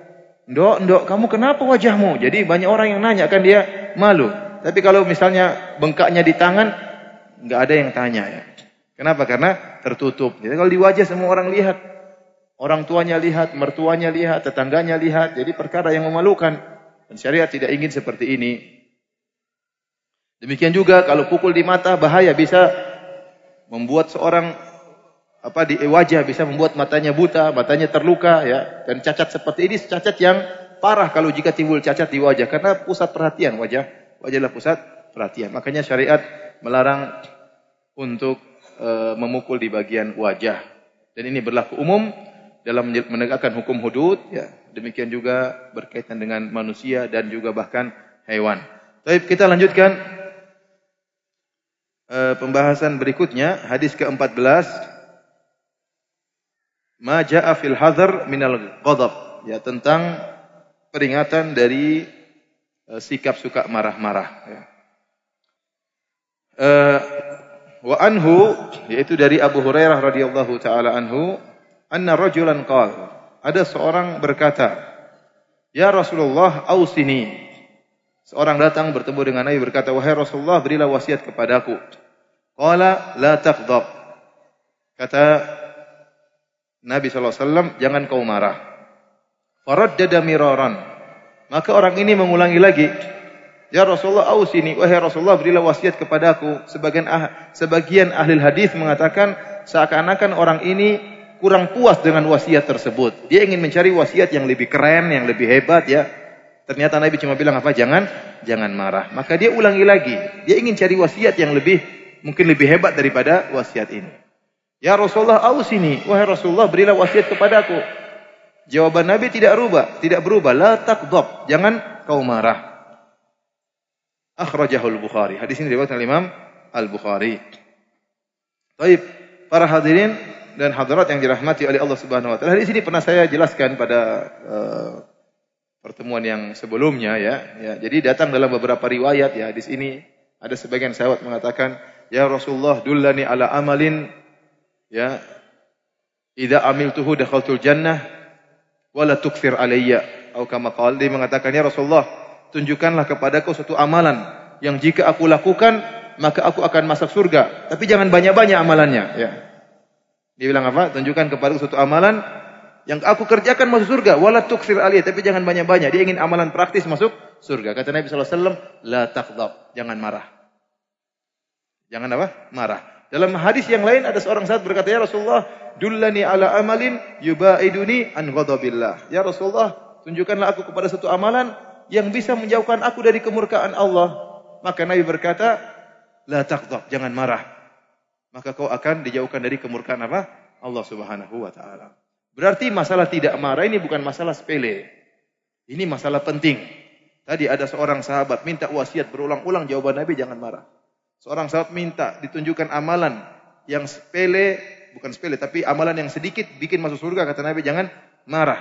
"Ndok, ndok, kamu kenapa wajahmu?" Jadi banyak orang yang nanya kan dia malu. Tapi kalau misalnya bengkaknya di tangan, nggak ada yang tanya ya. Kenapa? Karena tertutup. Jadi kalau di wajah semua orang lihat. Orang tuanya lihat, mertuanya lihat, tetangganya lihat. Jadi perkara yang memalukan. Dan syariat tidak ingin seperti ini. Demikian juga kalau pukul di mata bahaya bisa membuat seorang apa di wajah bisa membuat matanya buta, matanya terluka ya. Dan cacat seperti ini cacat yang parah kalau jika timbul cacat di wajah karena pusat perhatian wajah. Wajah adalah pusat perhatian. Makanya syariat melarang untuk e, memukul di bagian wajah. Dan ini berlaku umum dalam menegakkan hukum hudud ya. Demikian juga berkaitan dengan manusia dan juga bahkan hewan. Baik, kita lanjutkan uh, pembahasan berikutnya, hadis ke-14. Ma ja'a fil hadar minal ghadab, ya tentang peringatan dari uh, sikap suka marah-marah ya. Uh, wa anhu yaitu dari Abu Hurairah radhiyallahu taala anhu anna rajulan qala ada seorang berkata, "Ya Rasulullah, ausini." Seorang datang bertemu dengan Nabi berkata, "Wahai Rasulullah, berilah wasiat kepadaku." Qala la taghdab. Kata Nabi SAW, jangan kau marah. Faraddada miraran. Maka orang ini mengulangi lagi, Ya Rasulullah ausini, wahai Rasulullah berilah wasiat kepadaku. Sebagian ah, sebagian ahli hadis mengatakan seakan-akan orang ini kurang puas dengan wasiat tersebut. Dia ingin mencari wasiat yang lebih keren, yang lebih hebat ya. Ternyata Nabi cuma bilang apa? Jangan jangan marah. Maka dia ulangi lagi. Dia ingin cari wasiat yang lebih mungkin lebih hebat daripada wasiat ini. Ya Rasulullah, ausini. Wahai Rasulullah, berilah wasiat kepadaku. Jawaban Nabi tidak berubah, tidak berubah. La takdhab. Jangan kau marah. Akhrajahul Bukhari. Hadis ini diriwayatkan oleh Imam Al-Bukhari. Baik, para hadirin dan hadirat yang dirahmati oleh Allah Subhanahu wa taala. Di sini pernah saya jelaskan pada uh, pertemuan yang sebelumnya ya. ya. Jadi datang dalam beberapa riwayat ya di sini ada sebagian sahabat mengatakan, "Ya Rasulullah, dullani ala amalin ya idza amiltuhu dakhaltul jannah wala tukfir alayya." Atau kama dia mengatakan, "Ya Rasulullah, tunjukkanlah kepadaku suatu amalan yang jika aku lakukan maka aku akan masuk surga. Tapi jangan banyak-banyak amalannya." Ya. Dia bilang apa? Tunjukkan kepadaku suatu amalan yang aku kerjakan masuk surga. Wala tuksir aliyah. Tapi jangan banyak-banyak. Dia ingin amalan praktis masuk surga. Kata Nabi SAW, La takdab. Jangan marah. Jangan apa? Marah. Dalam hadis yang lain ada seorang sahabat berkata, Ya Rasulullah, dullani ala amalin yubaiduni an ghadabillah. Ya Rasulullah, tunjukkanlah aku kepada satu amalan yang bisa menjauhkan aku dari kemurkaan Allah. Maka Nabi berkata, La takdab. Jangan marah. Maka kau akan dijauhkan dari kemurkaan apa? Allah Subhanahu wa taala. Berarti masalah tidak marah ini bukan masalah sepele. Ini masalah penting. Tadi ada seorang sahabat minta wasiat berulang-ulang jawaban Nabi jangan marah. Seorang sahabat minta ditunjukkan amalan yang sepele, bukan sepele tapi amalan yang sedikit bikin masuk surga kata Nabi jangan marah.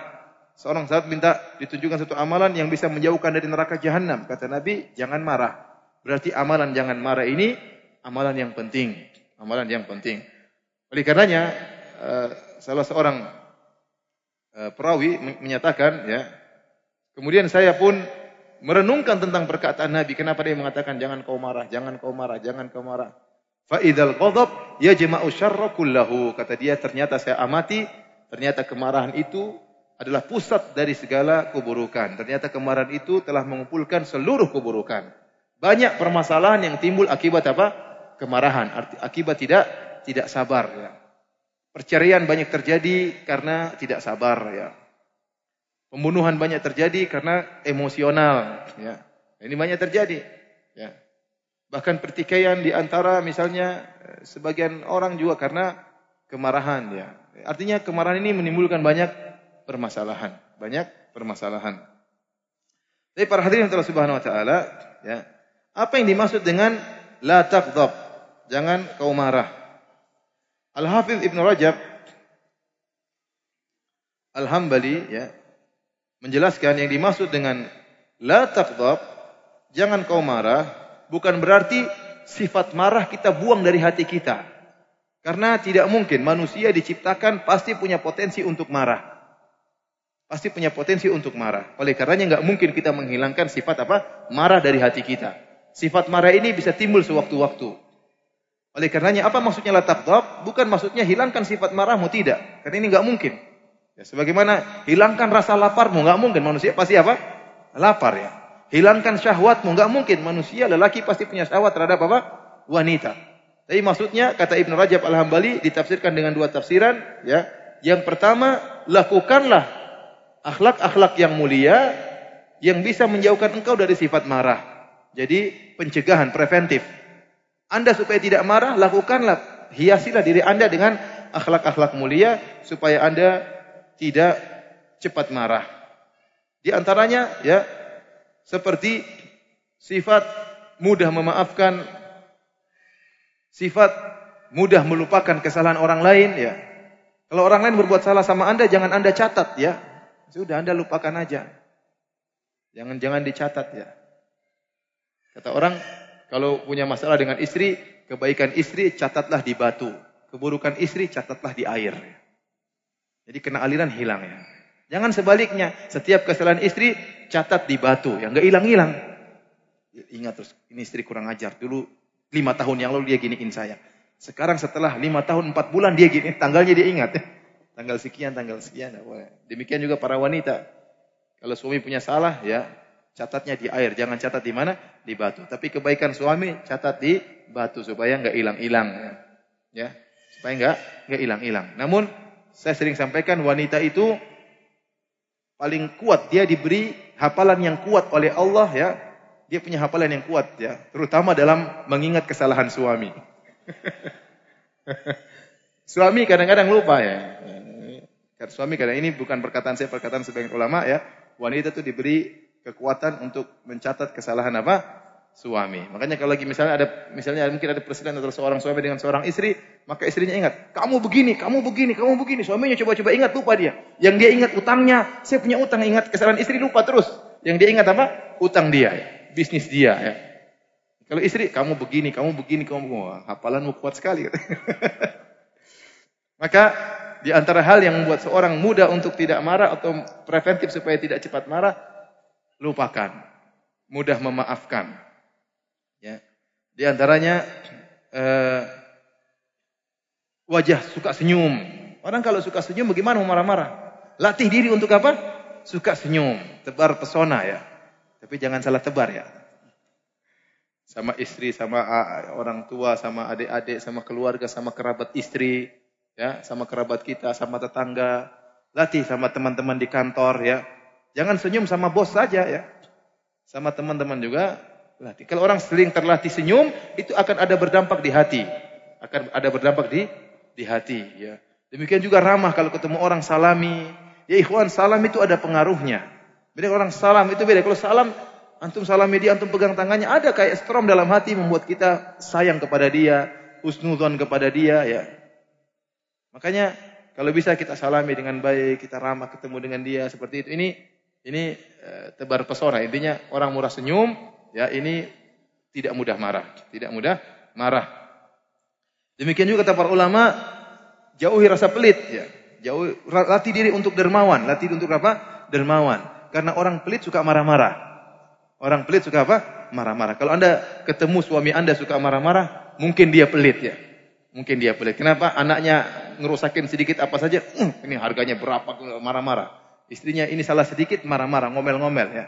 Seorang sahabat minta ditunjukkan satu amalan yang bisa menjauhkan dari neraka jahanam kata Nabi jangan marah. Berarti amalan jangan marah ini amalan yang penting, amalan yang penting. Oleh karenanya uh, salah seorang Eh, perawi menyatakan ya. Kemudian saya pun merenungkan tentang perkataan Nabi. Kenapa dia mengatakan jangan kau marah, jangan kau marah, jangan kau marah. Fa idzal ghadab yajma'u syarra kullahu. Kata dia ternyata saya amati ternyata kemarahan itu adalah pusat dari segala keburukan. Ternyata kemarahan itu telah mengumpulkan seluruh keburukan. Banyak permasalahan yang timbul akibat apa? Kemarahan. Akibat tidak tidak sabar ya. Perceraian banyak terjadi karena tidak sabar ya. Pembunuhan banyak terjadi karena emosional ya. Ini banyak terjadi ya. Bahkan pertikaian di antara misalnya eh, sebagian orang juga karena kemarahan ya. Artinya kemarahan ini menimbulkan banyak permasalahan, banyak permasalahan. Tapi para hadirin Allah Subhanahu wa taala ya. Apa yang dimaksud dengan la taghdab? Jangan kau marah. Al-Hafiz Ibn Rajab Al-Hambali ya menjelaskan yang dimaksud dengan la taqdab jangan kau marah bukan berarti sifat marah kita buang dari hati kita. Karena tidak mungkin manusia diciptakan pasti punya potensi untuk marah. Pasti punya potensi untuk marah. Oleh karenanya nggak mungkin kita menghilangkan sifat apa? Marah dari hati kita. Sifat marah ini bisa timbul sewaktu-waktu. Oleh karenanya apa maksudnya la taqdab? Bukan maksudnya hilangkan sifat marahmu tidak. Karena ini enggak mungkin. Ya, sebagaimana hilangkan rasa laparmu enggak mungkin manusia pasti apa? Lapar ya. Hilangkan syahwatmu enggak mungkin manusia lelaki pasti punya syahwat terhadap apa? Wanita. Tapi maksudnya kata Ibnu Rajab Al-Hambali ditafsirkan dengan dua tafsiran ya. Yang pertama, lakukanlah akhlak-akhlak yang mulia yang bisa menjauhkan engkau dari sifat marah. Jadi pencegahan preventif. Anda supaya tidak marah, lakukanlah. Hiasilah diri Anda dengan akhlak-akhlak mulia supaya Anda tidak cepat marah. Di antaranya ya seperti sifat mudah memaafkan, sifat mudah melupakan kesalahan orang lain ya. Kalau orang lain berbuat salah sama Anda jangan Anda catat ya. Sudah Anda lupakan aja. Jangan jangan dicatat ya. Kata orang kalau punya masalah dengan istri, kebaikan istri catatlah di batu. Keburukan istri catatlah di air. Jadi kena aliran hilang ya. Jangan sebaliknya, setiap kesalahan istri catat di batu, ya nggak hilang-hilang. Ingat terus, ini istri kurang ajar. Dulu lima tahun yang lalu dia giniin saya. Sekarang setelah lima tahun empat bulan dia gini, tanggalnya dia ingat. Tanggal sekian, tanggal sekian. Demikian juga para wanita. Kalau suami punya salah, ya catatnya di air, jangan catat di mana? Di batu. Tapi kebaikan suami catat di batu supaya nggak hilang-hilang. Ya, supaya nggak nggak hilang-hilang. Namun saya sering sampaikan wanita itu paling kuat dia diberi hafalan yang kuat oleh Allah ya. Dia punya hafalan yang kuat ya, terutama dalam mengingat kesalahan suami. suami kadang-kadang lupa ya. Suami kadang ini bukan perkataan saya, perkataan sebagian ulama ya. Wanita itu diberi kekuatan untuk mencatat kesalahan apa? Suami. Makanya kalau lagi misalnya ada misalnya mungkin ada presiden atau seorang suami dengan seorang istri, maka istrinya ingat, kamu begini, kamu begini, kamu begini. Suaminya coba-coba ingat lupa dia. Yang dia ingat utangnya, saya punya utang, ingat kesalahan istri lupa terus. Yang dia ingat apa? Utang dia, ya. bisnis dia ya. Kalau istri, kamu begini, kamu begini, kamu begini. Wah, hafalanmu kuat sekali. maka di antara hal yang membuat seorang mudah untuk tidak marah atau preventif supaya tidak cepat marah, lupakan. Mudah memaafkan. Di antaranya eh, wajah suka senyum. Orang kalau suka senyum bagaimana mau marah-marah? Latih diri untuk apa? Suka senyum, tebar pesona ya. Tapi jangan salah tebar ya sama istri, sama orang tua, sama adik-adik, sama keluarga, sama kerabat istri, ya, sama kerabat kita, sama tetangga, latih sama teman-teman di kantor, ya. Jangan senyum sama bos saja, ya. Sama teman-teman juga latih. Kalau orang sering terlatih senyum, itu akan ada berdampak di hati, akan ada berdampak di di hati, ya. Demikian juga ramah kalau ketemu orang salami, ya ikhwan salam itu ada pengaruhnya. Beda orang salam itu beda. Kalau salam Antum salami dia, antum pegang tangannya, ada kayak strom dalam hati membuat kita sayang kepada dia, husnudon kepada dia, ya. Makanya kalau bisa kita salami dengan baik, kita ramah ketemu dengan dia seperti itu. Ini ini e, tebar pesona. Intinya orang murah senyum, ya ini tidak mudah marah, tidak mudah marah. Demikian juga kata para ulama, jauhi rasa pelit, ya. Jauh latih diri untuk dermawan, latih untuk apa? Dermawan. Karena orang pelit suka marah-marah. Orang pelit suka apa? Marah-marah. Kalau Anda ketemu suami Anda suka marah-marah, mungkin dia pelit ya. Mungkin dia pelit. Kenapa? Anaknya ngerusakin sedikit apa saja, uh, ini harganya berapa, marah-marah. Istrinya ini salah sedikit, marah-marah, ngomel-ngomel ya.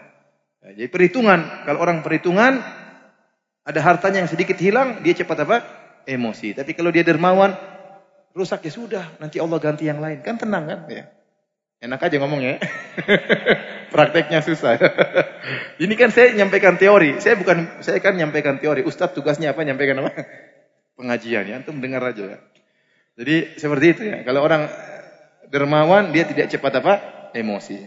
Ya. Jadi perhitungan, kalau orang perhitungan, ada hartanya yang sedikit hilang, dia cepat apa? Emosi. Tapi kalau dia dermawan, rusak ya sudah, nanti Allah ganti yang lain. Kan tenang kan? Ya. Enak aja ngomongnya. Prakteknya susah. Ini kan saya nyampaikan teori. Saya bukan saya kan nyampaikan teori. Ustadz tugasnya apa? Nyampaikan apa? Pengajian ya. Antum dengar aja ya. Jadi seperti itu ya. Kalau orang dermawan dia tidak cepat apa? Emosi.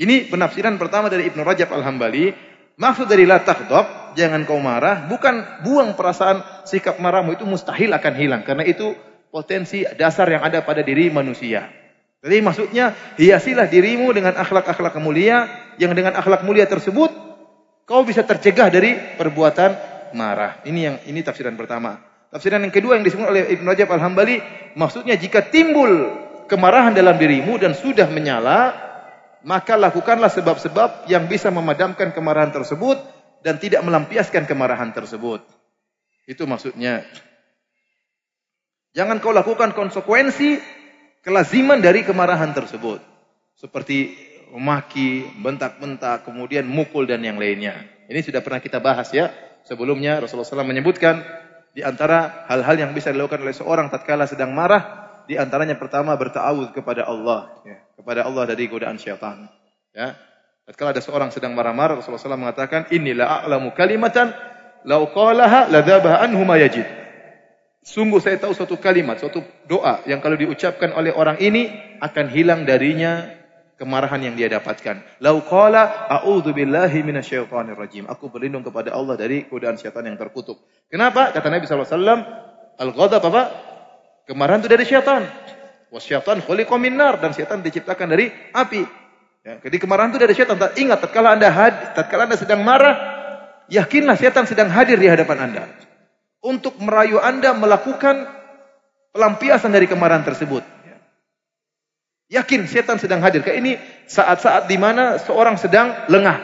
Ini penafsiran pertama dari Ibnu Rajab Al-Hambali. Maksud dari la takdob, jangan kau marah, bukan buang perasaan sikap marahmu itu mustahil akan hilang karena itu potensi dasar yang ada pada diri manusia. Jadi maksudnya hiasilah dirimu dengan akhlak-akhlak mulia yang dengan akhlak mulia tersebut kau bisa tercegah dari perbuatan marah. Ini yang ini tafsiran pertama. Tafsiran yang kedua yang disebut oleh Ibnu Rajab Al-Hambali maksudnya jika timbul kemarahan dalam dirimu dan sudah menyala maka lakukanlah sebab-sebab yang bisa memadamkan kemarahan tersebut dan tidak melampiaskan kemarahan tersebut. Itu maksudnya. Jangan kau lakukan konsekuensi kelaziman dari kemarahan tersebut. Seperti memaki, bentak-bentak, kemudian mukul dan yang lainnya. Ini sudah pernah kita bahas ya. Sebelumnya Rasulullah SAW menyebutkan di antara hal-hal yang bisa dilakukan oleh seorang tatkala sedang marah, di antaranya pertama bertawud kepada Allah, ya, kepada Allah dari godaan syaitan. Ya. Tatkala ada seorang sedang marah-marah, Rasulullah SAW mengatakan, Inilah a'lamu kalimatan, lau qalaha ladzabaha anhu. Sungguh saya tahu suatu kalimat, suatu doa yang kalau diucapkan oleh orang ini akan hilang darinya kemarahan yang dia dapatkan. Lau qala a'udzu billahi minasyaitonir rajim. Aku berlindung kepada Allah dari godaan syaitan yang terkutuk. Kenapa? Kata Nabi sallallahu alaihi wasallam, al-ghadab apa? Kemarahan itu dari syaitan. Wasyaitan khuliqa min nar dan syaitan diciptakan dari api. Ya, jadi kemarahan itu dari syaitan. Ingat tatkala Anda had, tatkala Anda sedang marah, yakinlah syaitan sedang hadir di hadapan Anda untuk merayu Anda melakukan pelampiasan dari kemarahan tersebut. Yakin setan sedang hadir. Kayak ini saat-saat di mana seorang sedang lengah.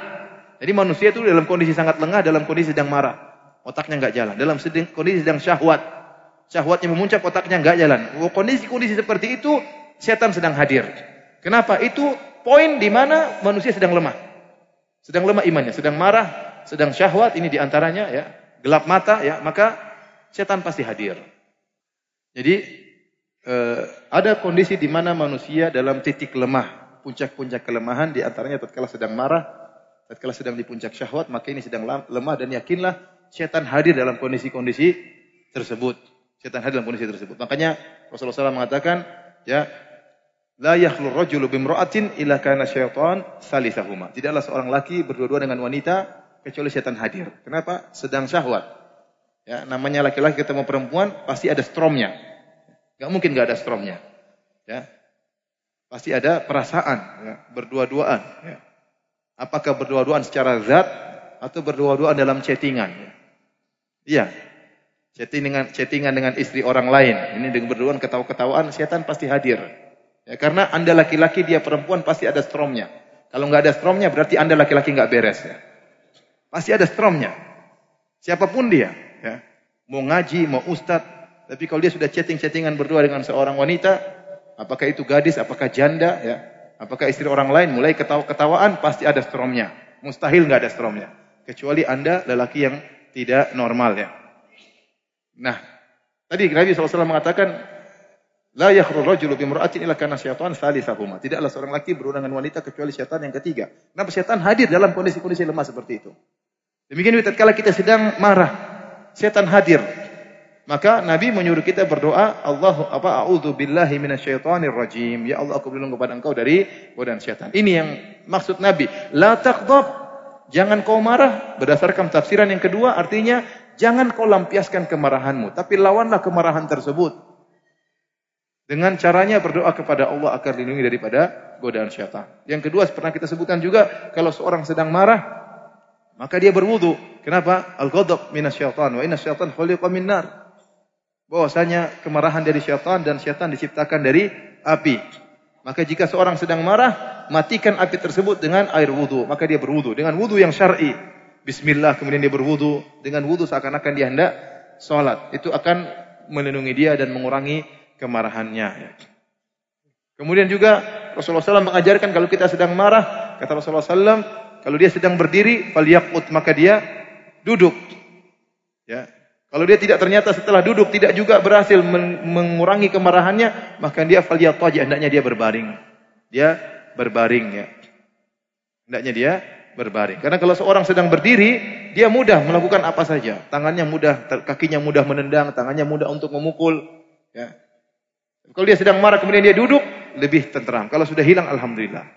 Jadi manusia itu dalam kondisi sangat lengah, dalam kondisi sedang marah. Otaknya nggak jalan. Dalam kondisi sedang syahwat. Syahwatnya memuncak, otaknya nggak jalan. Kondisi-kondisi seperti itu, setan sedang hadir. Kenapa? Itu poin di mana manusia sedang lemah. Sedang lemah imannya, sedang marah, sedang syahwat, ini di antaranya ya. Gelap mata ya, maka setan pasti hadir. Jadi eh, ada kondisi di mana manusia dalam titik lemah, puncak-puncak kelemahan di antaranya tatkala sedang marah, tatkala sedang di puncak syahwat, maka ini sedang lemah dan yakinlah setan hadir dalam kondisi-kondisi tersebut. Setan hadir dalam kondisi tersebut. Makanya Rasulullah SAW mengatakan, ya, la yakhlu rajulu bimra'atin illa kana syaitan salisahuma. Tidaklah seorang laki berdua-dua dengan wanita kecuali setan hadir. Kenapa? Sedang syahwat. Ya, namanya laki-laki ketemu perempuan pasti ada stromnya. Gak mungkin gak ada stromnya. Ya. Pasti ada perasaan, ya, berdua-duaan. Ya. Apakah berdua-duaan secara zat atau berdua-duaan dalam chattingan? Iya. Chatting dengan chattingan dengan istri orang lain. Ini dengan berduaan ketawa-ketawaan, setan pasti hadir. Ya, karena anda laki-laki, dia perempuan, pasti ada stromnya. Kalau nggak ada stromnya, berarti anda laki-laki nggak beres. Ya. Pasti ada stromnya. Siapa pun dia. Ya. Mau ngaji, mau ustad. Tapi kalau dia sudah chatting-chattingan berdua dengan seorang wanita, apakah itu gadis, apakah janda, ya, apakah istri orang lain, mulai ketawa-ketawaan, pasti ada stromnya. Mustahil nggak ada stromnya. Kecuali anda lelaki yang tidak normal ya. Nah, tadi Nabi SAW mengatakan, La yakhru rajulu bimra'atin illa kana syaitan salisahuma. Tidaklah seorang laki berulang dengan wanita kecuali syaitan yang ketiga. Kenapa syaitan hadir dalam kondisi-kondisi lemah seperti itu? Demikian juga tatkala kita sedang marah, syaitan hadir. Maka Nabi menyuruh kita berdoa, Allah apa a'udzu billahi minasyaitonir rajim. Ya Allah aku berlindung kepada Engkau dari godaan syaitan. Ini yang maksud Nabi. La taqdab. Jangan kau marah. Berdasarkan tafsiran yang kedua artinya jangan kau lampiaskan kemarahanmu, tapi lawanlah kemarahan tersebut. Dengan caranya berdoa kepada Allah agar dilindungi daripada godaan syaitan. Yang kedua, pernah kita sebutkan juga, kalau seorang sedang marah, maka dia berwudu. Kenapa? Al-ghadab minasyaitan wa inna syaitan khuliqa min nar. Bahwasanya kemarahan dari syaitan dan syaitan diciptakan dari api. Maka jika seorang sedang marah, matikan api tersebut dengan air wudu. Maka dia berwudu dengan wudu yang syar'i. Bismillah kemudian dia berwudu dengan wudu seakan-akan dia hendak salat. Itu akan melindungi dia dan mengurangi kemarahannya. Kemudian juga Rasulullah SAW mengajarkan kalau kita sedang marah, kata Rasulullah SAW, kalau dia sedang berdiri, faliyakut maka dia duduk. Ya. Kalau dia tidak ternyata setelah duduk tidak juga berhasil mengurangi kemarahannya, maka dia faliyataji, hendaknya dia berbaring. Dia berbaring ya. Hendaknya dia berbaring. Karena kalau seorang sedang berdiri, dia mudah melakukan apa saja. Tangannya mudah, kakinya mudah menendang, tangannya mudah untuk memukul. Ya. Kalau dia sedang marah kemudian dia duduk, lebih tenteram. Kalau sudah hilang, Alhamdulillah.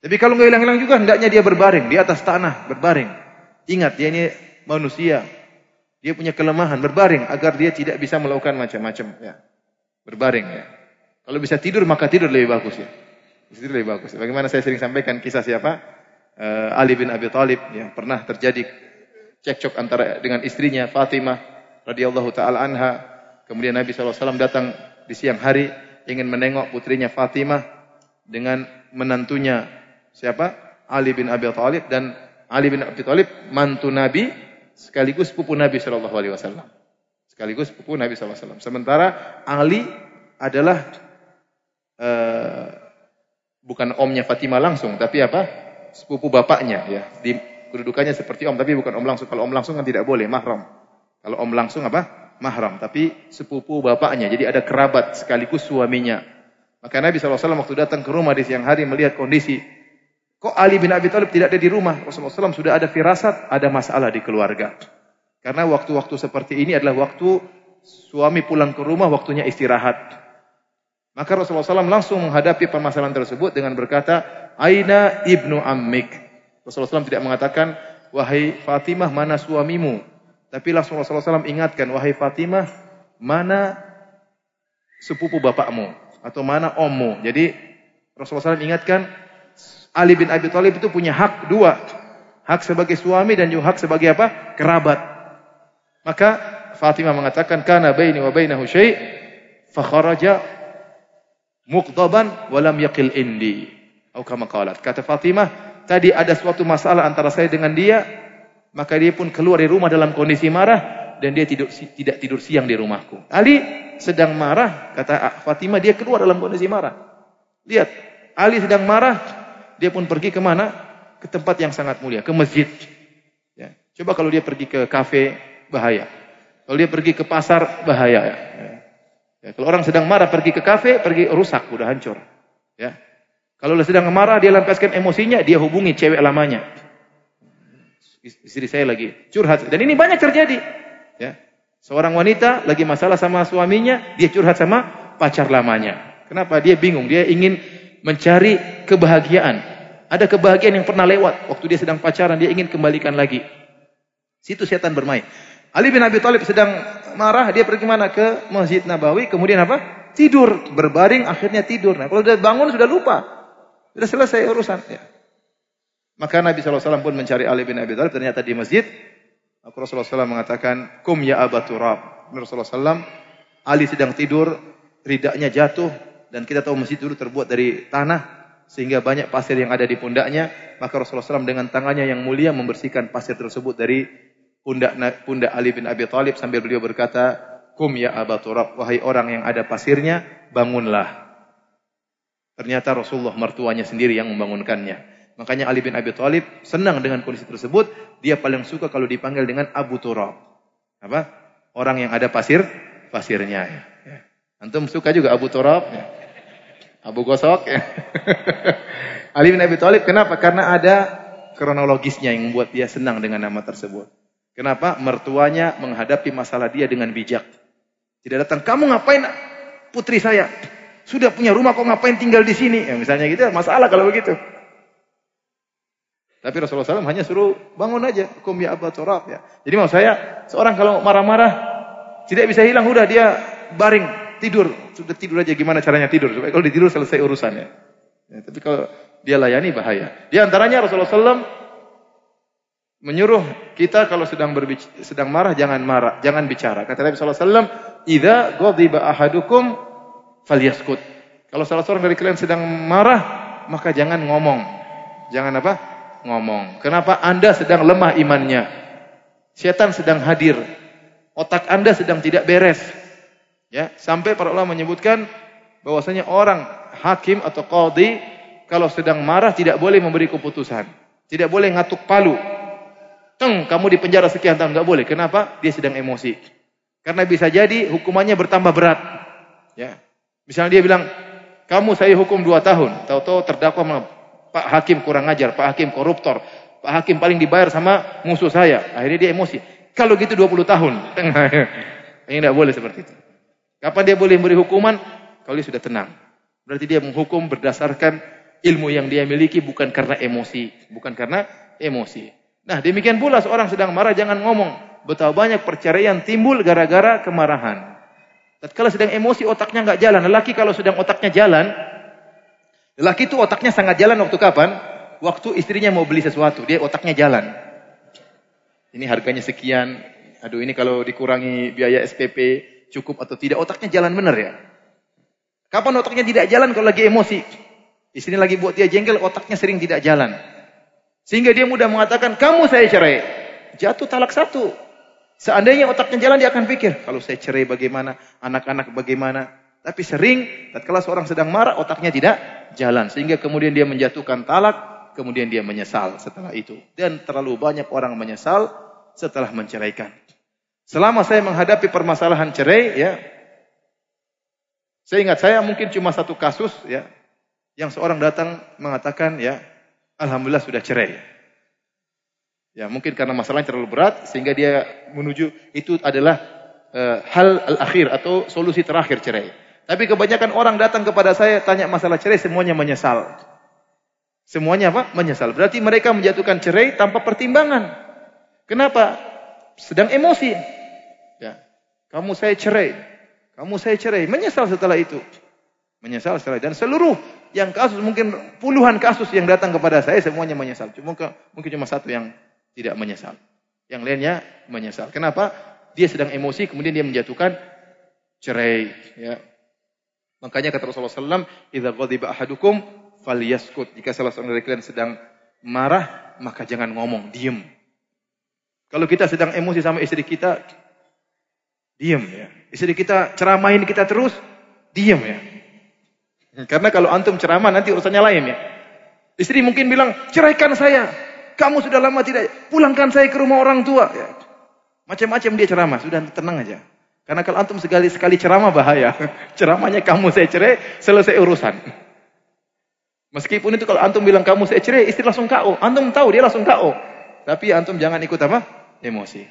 Tapi kalau nggak hilang-hilang juga, hendaknya dia berbaring di atas tanah, berbaring. Ingat, dia ini manusia. Dia punya kelemahan, berbaring agar dia tidak bisa melakukan macam-macam. Ya. Berbaring ya. Kalau bisa tidur, maka tidur lebih bagus ya. Tidur lebih bagus. Bagaimana saya sering sampaikan kisah siapa? Uh, Ali bin Abi Thalib yang pernah terjadi cekcok antara dengan istrinya Fatimah radhiyallahu taala anha. Kemudian Nabi SAW datang di siang hari ingin menengok putrinya Fatimah dengan menantunya siapa? Ali bin Abi Thalib dan Ali bin Abi Thalib mantu Nabi sekaligus pupu Nabi Shallallahu Alaihi Wasallam. Sekaligus pupu Nabi Wasallam. Sementara Ali adalah uh, bukan omnya Fatimah langsung, tapi apa? Sepupu bapaknya ya. Di kedudukannya seperti om, tapi bukan om langsung. Kalau om langsung kan tidak boleh mahram. Kalau om langsung apa? mahram, tapi sepupu bapaknya. Jadi ada kerabat sekaligus suaminya. Maka Nabi SAW waktu datang ke rumah di siang hari melihat kondisi. Kok Ali bin Abi Thalib tidak ada di rumah? Rasulullah SAW sudah ada firasat, ada masalah di keluarga. Karena waktu-waktu seperti ini adalah waktu suami pulang ke rumah, waktunya istirahat. Maka Rasulullah SAW langsung menghadapi permasalahan tersebut dengan berkata, Aina ibnu ammik. Rasulullah SAW tidak mengatakan, wahai Fatimah, mana suamimu? Tapi langsung Rasulullah SAW ingatkan, wahai Fatimah, mana sepupu bapakmu? Atau mana ommu? Jadi Rasulullah SAW ingatkan, Ali bin Abi Thalib itu punya hak dua. Hak sebagai suami dan juga hak sebagai apa? Kerabat. Maka Fatimah mengatakan, Kana baini wa bainahu syai' fakharaja muqdaban walam yaqil indi. Atau kama qalat. Kata Fatimah, tadi ada suatu masalah antara saya dengan dia, maka dia pun keluar dari rumah dalam kondisi marah dan dia tidur, tidak tidur siang di rumahku. Ali sedang marah, kata Fatimah, dia keluar dalam kondisi marah. Lihat, Ali sedang marah, dia pun pergi ke mana? Ke tempat yang sangat mulia, ke masjid. Ya. Coba kalau dia pergi ke kafe, bahaya. Kalau dia pergi ke pasar, bahaya. Ya. Ya. Kalau orang sedang marah pergi ke kafe, pergi rusak, udah hancur. Ya. Kalau dia sedang marah, dia lampiaskan emosinya, dia hubungi cewek lamanya istri saya lagi curhat. Dan ini banyak terjadi. Ya. Seorang wanita lagi masalah sama suaminya, dia curhat sama pacar lamanya. Kenapa? Dia bingung. Dia ingin mencari kebahagiaan. Ada kebahagiaan yang pernah lewat. Waktu dia sedang pacaran, dia ingin kembalikan lagi. Situ setan bermain. Ali bin Abi Thalib sedang marah, dia pergi mana? Ke Masjid Nabawi, kemudian apa? Tidur, berbaring, akhirnya tidur. Nah, kalau sudah bangun sudah lupa. Sudah selesai urusan. Ya. Maka Nabi SAW pun mencari Ali bin Abi Thalib ternyata di masjid. Maka Rasulullah SAW mengatakan, Kum ya Aba Turab. Rasulullah SAW, Ali sedang tidur, ridaknya jatuh, dan kita tahu masjid dulu terbuat dari tanah sehingga banyak pasir yang ada di pundaknya, maka Rasulullah SAW dengan tangannya yang mulia membersihkan pasir tersebut dari pundak pundak Ali bin Abi Thalib sambil beliau berkata, "Kum ya Aba Turab, wahai orang yang ada pasirnya, bangunlah." Ternyata Rasulullah mertuanya sendiri yang membangunkannya. Makanya Ali bin Abi Thalib senang dengan kondisi tersebut, dia paling suka kalau dipanggil dengan Abu Turab. Apa? Orang yang ada pasir, pasirnya. Ya. Antum suka juga Abu Turab? Ya. Abu Gosok? Ya. Ali bin Abi Thalib kenapa? Karena ada kronologisnya yang membuat dia senang dengan nama tersebut. Kenapa? Mertuanya menghadapi masalah dia dengan bijak. Tidak datang, kamu ngapain putri saya? Sudah punya rumah kok ngapain tinggal di sini? Ya, misalnya gitu, masalah kalau begitu. Tapi Rasulullah SAW hanya suruh bangun aja. Kum ya Abu Turab ya. Jadi mau saya, seorang kalau marah-marah, tidak bisa hilang, udah dia baring, tidur. Sudah tidur aja gimana caranya tidur. Supaya kalau tidur selesai urusannya. Ya, tapi kalau dia layani bahaya. Di antaranya Rasulullah SAW menyuruh kita kalau sedang sedang marah jangan marah, jangan bicara. Kata Nabi sallallahu alaihi wasallam, "Idza ahadukum falyaskut." Kalau salah seorang dari kalian sedang marah, maka jangan ngomong. Jangan apa? ngomong. Kenapa Anda sedang lemah imannya? Setan sedang hadir. Otak Anda sedang tidak beres. Ya, sampai para ulama menyebutkan bahwasanya orang hakim atau qadhi kalau sedang marah tidak boleh memberi keputusan. Tidak boleh ngatuk palu. Teng, kamu di penjara sekian tahun nggak boleh. Kenapa? Dia sedang emosi. Karena bisa jadi hukumannya bertambah berat. Ya. Misalnya dia bilang, kamu saya hukum dua tahun. Tahu-tahu terdakwa Pak Hakim kurang ajar, Pak Hakim koruptor, Pak Hakim paling dibayar sama musuh saya. Akhirnya dia emosi. Kalau gitu 20 tahun. Ini tidak boleh seperti itu. Kapan dia boleh memberi hukuman? Kalau dia sudah tenang. Berarti dia menghukum berdasarkan ilmu yang dia miliki bukan karena emosi. Bukan karena emosi. Nah demikian pula seorang sedang marah jangan ngomong. Betapa banyak perceraian timbul gara-gara kemarahan. Kalau sedang emosi otaknya nggak jalan. Lelaki kalau sedang otaknya jalan, Lelaki itu otaknya sangat jalan waktu kapan? Waktu istrinya mau beli sesuatu, dia otaknya jalan. Ini harganya sekian. Aduh ini kalau dikurangi biaya SPP cukup atau tidak, otaknya jalan benar ya. Kapan otaknya tidak jalan kalau lagi emosi? Istri lagi buat dia jengkel, otaknya sering tidak jalan. Sehingga dia mudah mengatakan, kamu saya cerai. Jatuh talak satu. Seandainya otaknya jalan, dia akan pikir, kalau saya cerai bagaimana, anak-anak bagaimana. Tapi sering, tatkala seorang sedang marah, otaknya tidak jalan sehingga kemudian dia menjatuhkan talak, kemudian dia menyesal setelah itu. Dan terlalu banyak orang menyesal setelah menceraikan. Selama saya menghadapi permasalahan cerai ya, saya ingat saya mungkin cuma satu kasus ya, yang seorang datang mengatakan ya, alhamdulillah sudah cerai. Ya, mungkin karena masalahnya terlalu berat sehingga dia menuju itu adalah uh, hal al-akhir atau solusi terakhir cerai. Tapi kebanyakan orang datang kepada saya tanya masalah cerai semuanya menyesal. Semuanya apa? Menyesal. Berarti mereka menjatuhkan cerai tanpa pertimbangan. Kenapa? Sedang emosi. Ya. Kamu saya cerai. Kamu saya cerai. Menyesal setelah itu. Menyesal setelah itu. Dan seluruh yang kasus mungkin puluhan kasus yang datang kepada saya semuanya menyesal. Cuma mungkin cuma satu yang tidak menyesal. Yang lainnya menyesal. Kenapa? Dia sedang emosi kemudian dia menjatuhkan cerai. Ya. Makanya kata Rasulullah SAW, "Idza ghadiba ahadukum falyaskut." Jika salah seorang dari kalian sedang marah, maka jangan ngomong, diam. Kalau kita sedang emosi sama istri kita, diam ya. Istri kita ceramahin kita terus, diam ya. Karena kalau antum ceramah nanti urusannya lain ya. Istri mungkin bilang, ceraikan saya. Kamu sudah lama tidak, pulangkan saya ke rumah orang tua. Ya. Macam-macam dia ceramah, sudah tenang aja. Karena kalau antum sekali sekali ceramah bahaya. Ceramahnya kamu saya cerai, selesai urusan. Meskipun itu kalau antum bilang kamu saya cerai, istri langsung KO. Antum tahu dia langsung KO. Tapi antum jangan ikut apa? Emosi.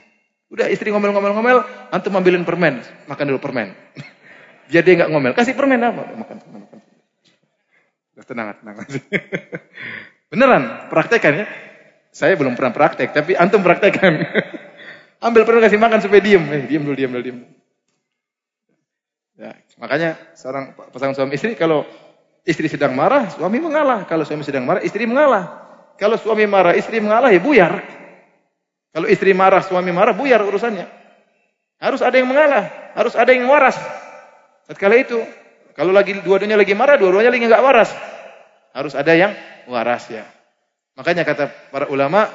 Udah istri ngomel-ngomel-ngomel, antum ambilin permen, makan dulu permen. Biar dia nggak ngomel. Kasih permen apa? Makan. Makan. Tenang, tenang. Beneran, praktekan ya. Saya belum pernah praktek, tapi antum praktekan. Ambil permen kasih makan supaya diem. Eh, diem dulu, diem dulu, diem. Ya, makanya seorang pasangan suami istri kalau istri sedang marah, suami mengalah. Kalau suami sedang marah, istri mengalah. Kalau suami marah, istri mengalah, ya buyar. Kalau istri marah, suami marah, buyar urusannya. Harus ada yang mengalah, harus ada yang waras. Tatkala itu, Kalau lagi dua-duanya lagi marah, dua-duanya lagi nggak waras. Harus ada yang waras ya. Makanya kata para ulama,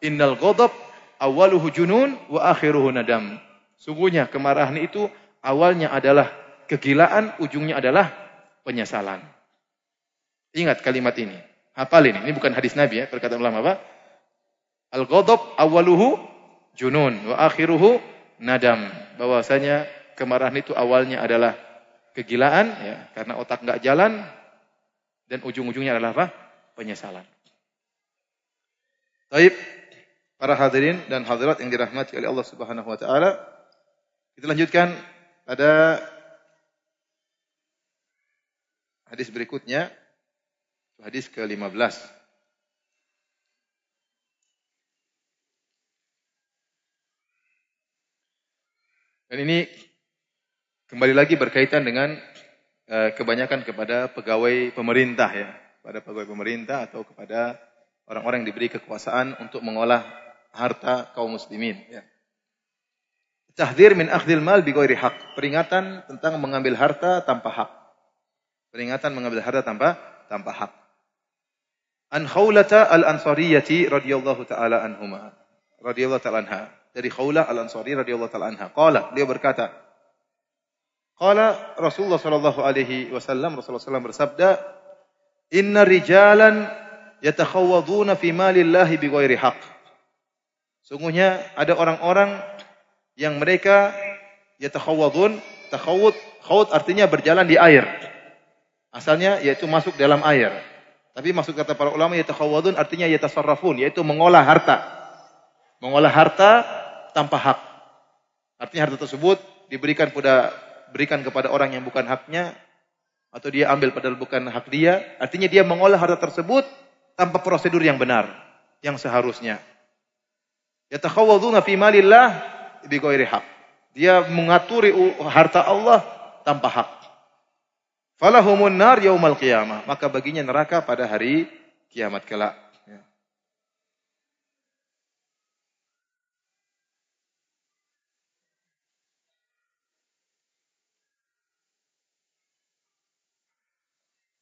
innal ghadab awaluhu junun wa akhiruhu nadam. Sungguhnya kemarahan itu awalnya adalah kegilaan, ujungnya adalah penyesalan. Ingat kalimat ini. Hafal ini. Ini bukan hadis Nabi ya, perkataan ulama apa? Al-ghadab awaluhu junun wa akhiruhu nadam. Bahwasanya kemarahan itu awalnya adalah kegilaan ya, karena otak nggak jalan dan ujung-ujungnya adalah apa? penyesalan. Baik, para hadirin dan hadirat yang dirahmati oleh Allah Subhanahu wa taala, kita lanjutkan pada hadis berikutnya, hadis ke-15. Dan ini kembali lagi berkaitan dengan uh, kebanyakan kepada pegawai pemerintah ya, pada pegawai pemerintah atau kepada orang-orang yang diberi kekuasaan untuk mengolah harta kaum muslimin ya. Tahdir min akhdil mal bi ghairi haq. Peringatan tentang mengambil harta tanpa hak. Peringatan mengambil harta tanpa tanpa hak. An Khawlata al-Ansariyati radhiyallahu taala anhuma. Radhiyallahu taala anha. Dari Khawlah al-Ansari radhiyallahu taala anha. Qala, dia berkata, Qala Rasulullah sallallahu alaihi wasallam Rasulullah sallallahu bersabda, "Inna rijalan yatakhawwaduna fi malillahi bighairi haqq." Sungguhnya ada orang-orang yang mereka yatakhawwadun, takhawud, khawud artinya berjalan di air. Asalnya yaitu masuk dalam air. Tapi masuk kata para ulama yatakhawwadun artinya yatasarrafun, yaitu mengolah harta. Mengolah harta tanpa hak. Artinya harta tersebut diberikan pada berikan kepada orang yang bukan haknya atau dia ambil padahal bukan hak dia, artinya dia mengolah harta tersebut tanpa prosedur yang benar, yang seharusnya. Yatakhawwaduna fi malillah bi ghairi haq. Dia mengaturi harta Allah tanpa hak. Falahumun nar yaumal qiyamah. Maka baginya neraka pada hari kiamat kelak.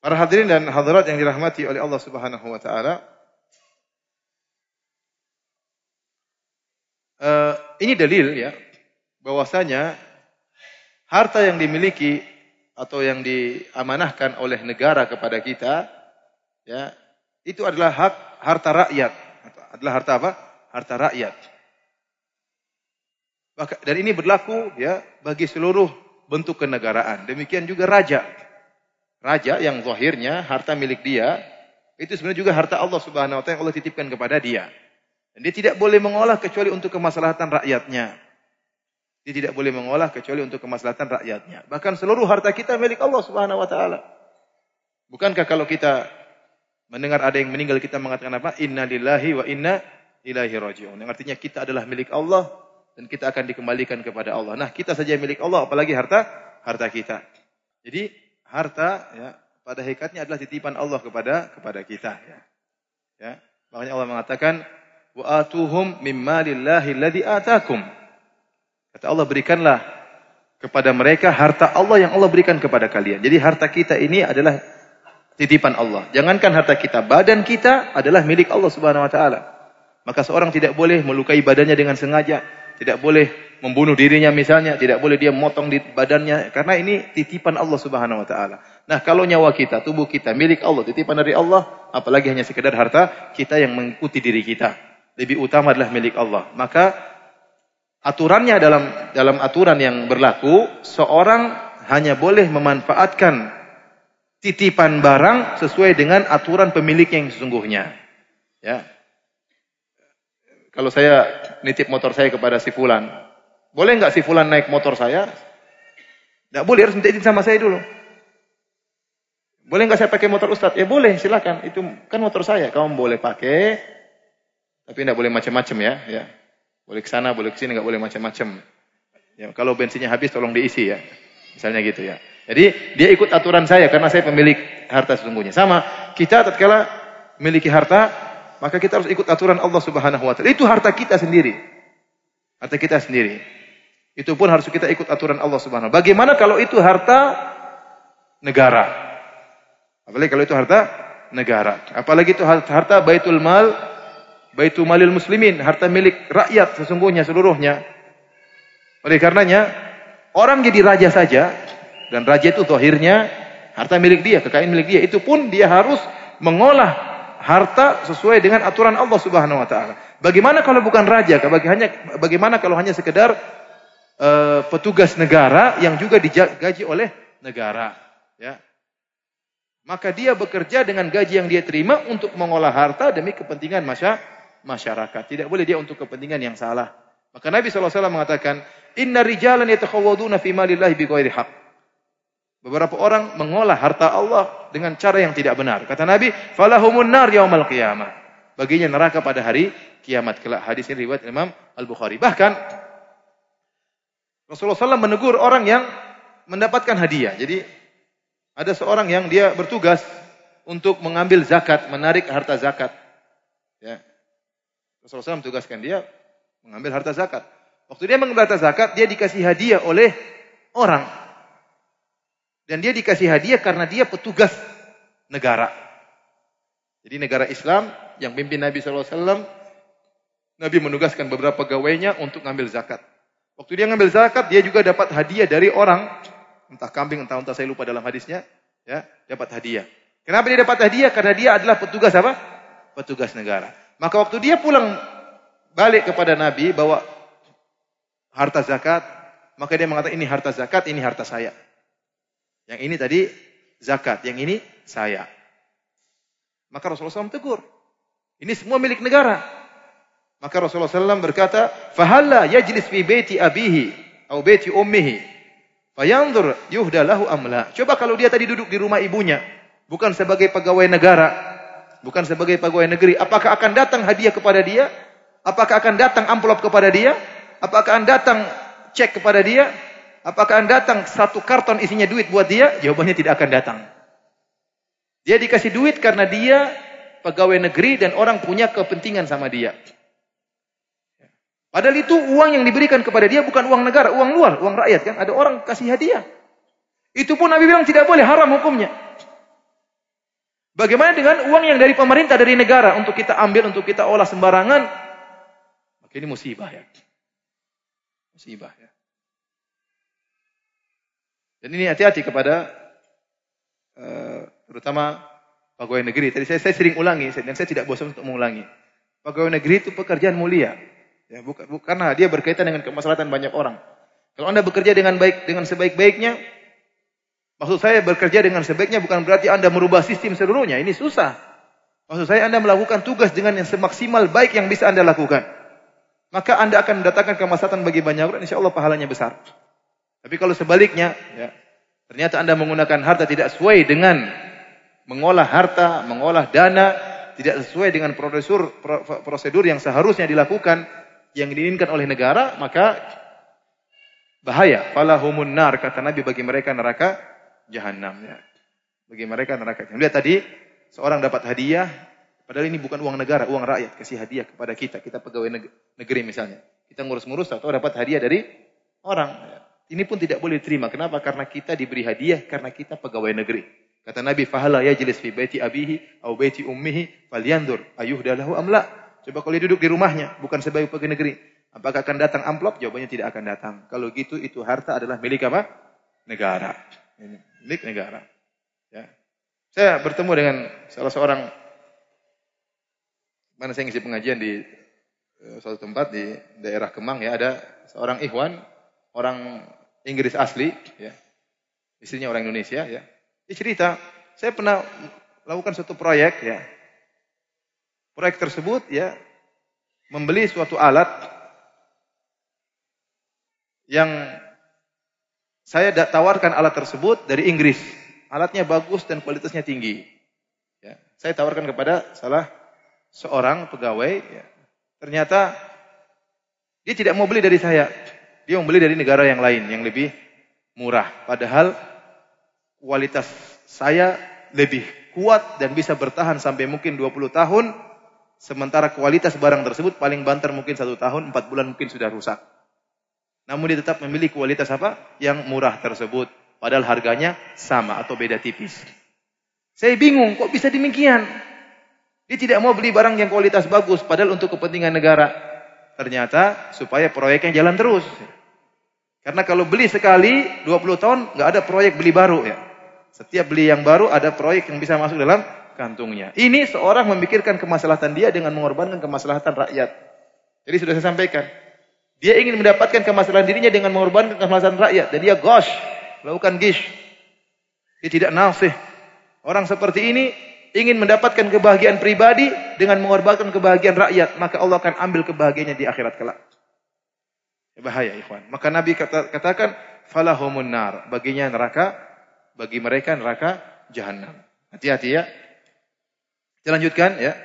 Para hadirin dan hadirat yang dirahmati oleh Allah Subhanahu wa taala. Uh, ini dalil ya bahwasanya harta yang dimiliki atau yang diamanahkan oleh negara kepada kita ya itu adalah hak harta rakyat adalah harta apa? Harta rakyat. Dan ini berlaku ya bagi seluruh bentuk kenegaraan. Demikian juga raja raja yang zahirnya harta milik dia itu sebenarnya juga harta Allah Subhanahu wa taala yang Allah titipkan kepada dia. Dan dia tidak boleh mengolah kecuali untuk kemaslahatan rakyatnya. Dia tidak boleh mengolah kecuali untuk kemaslahatan rakyatnya. Bahkan seluruh harta kita milik Allah Subhanahu wa taala. Bukankah kalau kita mendengar ada yang meninggal kita mengatakan apa? Inna lillahi wa inna ilaihi raji'un. Yang artinya kita adalah milik Allah dan kita akan dikembalikan kepada Allah. Nah, kita saja milik Allah apalagi harta harta kita. Jadi harta ya pada hakikatnya adalah titipan Allah kepada kepada kita ya. Ya. Makanya Allah mengatakan wa atuhum mimmalillahi alladzi atakum. Kata Allah berikanlah kepada mereka harta Allah yang Allah berikan kepada kalian. Jadi harta kita ini adalah titipan Allah. Jangankan harta kita, badan kita adalah milik Allah Subhanahu wa taala. Maka seorang tidak boleh melukai badannya dengan sengaja, tidak boleh membunuh dirinya misalnya, tidak boleh dia memotong di badannya karena ini titipan Allah Subhanahu wa taala. Nah, kalau nyawa kita, tubuh kita milik Allah, titipan dari Allah, apalagi hanya sekedar harta kita yang mengikuti diri kita. Lebih utama adalah milik Allah. Maka aturannya dalam dalam aturan yang berlaku, seorang hanya boleh memanfaatkan titipan barang sesuai dengan aturan pemilik yang sesungguhnya. Ya. Kalau saya nitip motor saya kepada si fulan, boleh nggak si fulan naik motor saya? Nggak boleh, harus minta izin sama saya dulu. Boleh nggak saya pakai motor Ustadz? Ya boleh, silakan. Itu kan motor saya. Kamu boleh pakai, tapi nggak boleh macam-macam ya. ya. Boleh ke sana, boleh ke sini, nggak boleh macam-macam. Ya, kalau bensinnya habis, tolong diisi ya. Misalnya gitu ya. Jadi dia ikut aturan saya karena saya pemilik harta sesungguhnya. Sama, kita tatkala memiliki harta, maka kita harus ikut aturan Allah Subhanahu wa taala. Itu harta kita sendiri. Harta kita sendiri. Itu pun harus kita ikut aturan Allah Subhanahu. Bagaimana kalau itu harta negara. Apalagi kalau itu harta negara. Apalagi itu harta baitul mal, baitul malil muslimin, harta milik rakyat sesungguhnya seluruhnya. Oleh karenanya, orang jadi raja saja, dan raja itu zahirnya harta milik dia, kekayaan milik dia. Itu pun dia harus mengolah harta sesuai dengan aturan Allah Subhanahu wa taala. Bagaimana kalau bukan raja? Bagaimana kalau hanya sekedar uh, petugas negara yang juga digaji oleh negara, ya. Maka dia bekerja dengan gaji yang dia terima untuk mengolah harta demi kepentingan masyarakat. Tidak boleh dia untuk kepentingan yang salah. Maka Nabi SAW mengatakan, Inna rijalan yatakhawwaduna fi malillahi bighairi haq. Beberapa orang mengolah harta Allah dengan cara yang tidak benar. Kata Nabi, falahumun nar yaumal qiyamah. Baginya neraka pada hari kiamat kelak. Hadis ini riwayat Imam Al-Bukhari. Bahkan Rasulullah SAW menegur orang yang mendapatkan hadiah. Jadi ada seorang yang dia bertugas untuk mengambil zakat, menarik harta zakat. Ya. Rasulullah SAW tugaskan dia mengambil harta zakat. Waktu dia mengambil harta zakat, dia dikasih hadiah oleh orang. Dan dia dikasih hadiah karena dia petugas negara. Jadi negara Islam yang pimpin Nabi SAW, Nabi menugaskan beberapa pegawainya untuk ngambil zakat. Waktu dia ngambil zakat, dia juga dapat hadiah dari orang entah kambing, entah unta saya lupa dalam hadisnya, ya, dapat hadiah. Kenapa dia dapat hadiah? Karena dia adalah petugas apa? Petugas negara. Maka waktu dia pulang balik kepada Nabi bawa harta zakat, maka dia mengatakan ini harta zakat, ini harta saya. Yang ini tadi zakat, yang ini saya. Maka Rasulullah SAW tegur. Ini semua milik negara. Maka Rasulullah SAW berkata, "Fahalla yajlis fi baiti abihi atau baiti ummihi Fayandur yuhdalahu amla. Coba kalau dia tadi duduk di rumah ibunya, bukan sebagai pegawai negara, bukan sebagai pegawai negeri, apakah akan datang hadiah kepada dia? Apakah akan datang amplop kepada dia? Apakah akan datang cek kepada dia? Apakah akan datang satu karton isinya duit buat dia? Jawabannya tidak akan datang. Dia dikasih duit karena dia pegawai negeri dan orang punya kepentingan sama dia. Padahal itu uang yang diberikan kepada dia bukan uang negara, uang luar, uang rakyat kan. Ada orang kasih hadiah. Itu pun Nabi bilang tidak boleh, haram hukumnya. Bagaimana dengan uang yang dari pemerintah, dari negara untuk kita ambil, untuk kita olah sembarangan? Maka ini musibah ya. Musibah ya. Dan ini hati-hati kepada uh, terutama pegawai negeri. Tadi saya, saya sering ulangi dan saya tidak bosan untuk mengulangi. Pegawai negeri itu pekerjaan mulia. Ya, bukan, bukan karena dia berkaitan dengan kemaslahatan banyak orang. Kalau Anda bekerja dengan baik dengan sebaik-baiknya, maksud saya bekerja dengan sebaiknya bukan berarti Anda merubah sistem seluruhnya. Ini susah. Maksud saya Anda melakukan tugas dengan yang semaksimal baik yang bisa Anda lakukan. Maka Anda akan mendatangkan kemaslahatan bagi banyak orang, insya Allah pahalanya besar. Tapi kalau sebaliknya, ya, ternyata Anda menggunakan harta tidak sesuai dengan mengolah harta, mengolah dana, tidak sesuai dengan prosedur prosedur yang seharusnya dilakukan, yang diinginkan oleh negara, maka bahaya. Falahumun nar kata Nabi bagi mereka neraka jahanam ya. Bagi mereka neraka jahanam. Lihat tadi seorang dapat hadiah padahal ini bukan uang negara, uang rakyat kasih hadiah kepada kita. Kita pegawai negeri misalnya. Kita ngurus-ngurus atau dapat hadiah dari orang. Ini pun tidak boleh diterima. Kenapa? Karena kita diberi hadiah karena kita pegawai negeri. Kata Nabi, "Fahala yajlis fi baiti abihi au baiti ummihi falyandur ayuhdalahu amla." Coba kalau dia duduk di rumahnya, bukan sebagai pegawai negeri. Apakah akan datang amplop? Jawabannya tidak akan datang. Kalau gitu, itu harta adalah milik apa? Negara. Milik negara. Ya. Saya bertemu dengan salah seorang, mana saya ngisi pengajian di uh, suatu tempat di daerah Kemang ya, ada seorang ikhwan, orang Inggris asli, ya. istrinya orang Indonesia, ya. Dia cerita, saya pernah lakukan suatu proyek, ya, Proyek tersebut ya membeli suatu alat yang saya tawarkan alat tersebut dari Inggris. Alatnya bagus dan kualitasnya tinggi. Ya, saya tawarkan kepada salah seorang pegawai. Ya. Ternyata dia tidak mau beli dari saya. Dia mau beli dari negara yang lain yang lebih murah. Padahal kualitas saya lebih kuat dan bisa bertahan sampai mungkin 20 tahun Sementara kualitas barang tersebut paling banter mungkin satu tahun, empat bulan mungkin sudah rusak. Namun dia tetap memilih kualitas apa? Yang murah tersebut. Padahal harganya sama atau beda tipis. Saya bingung, kok bisa demikian? Dia tidak mau beli barang yang kualitas bagus, padahal untuk kepentingan negara. Ternyata supaya proyeknya jalan terus. Karena kalau beli sekali 20 tahun nggak ada proyek beli baru ya. Setiap beli yang baru ada proyek yang bisa masuk dalam kantungnya. Ini seorang memikirkan kemaslahatan dia dengan mengorbankan kemaslahatan rakyat. Jadi sudah saya sampaikan. Dia ingin mendapatkan kemaslahatan dirinya dengan mengorbankan kemaslahatan rakyat. Dan dia gosh, melakukan gish. Dia tidak nasih. Orang seperti ini ingin mendapatkan kebahagiaan pribadi dengan mengorbankan kebahagiaan rakyat. Maka Allah akan ambil kebahagiaannya di akhirat kelak. Bahaya ikhwan. Maka Nabi kata, katakan falahumun nar. Baginya neraka, bagi mereka neraka jahanam. Hati-hati ya. Kita lanjutkan ya.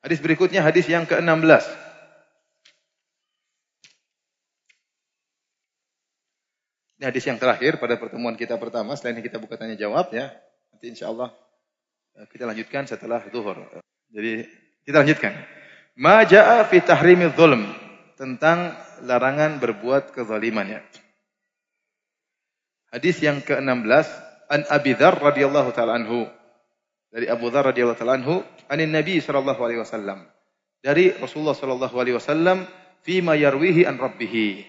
Hadis berikutnya hadis yang ke-16. Ini hadis yang terakhir pada pertemuan kita pertama. Selain kita buka tanya jawab ya. Nanti insya Allah eh, kita lanjutkan setelah zuhur. Jadi kita lanjutkan. Ma ja'a fi tahrimil zulm tentang larangan berbuat kezaliman ya. Hadis yang ke-16 An Abi Dzar radhiyallahu taala anhu. Dari Abu Dzar radhiyallahu taala anhu, anin Nabi sallallahu alaihi wasallam. Dari Rasulullah sallallahu alaihi wasallam ma yarwihi an rabbih.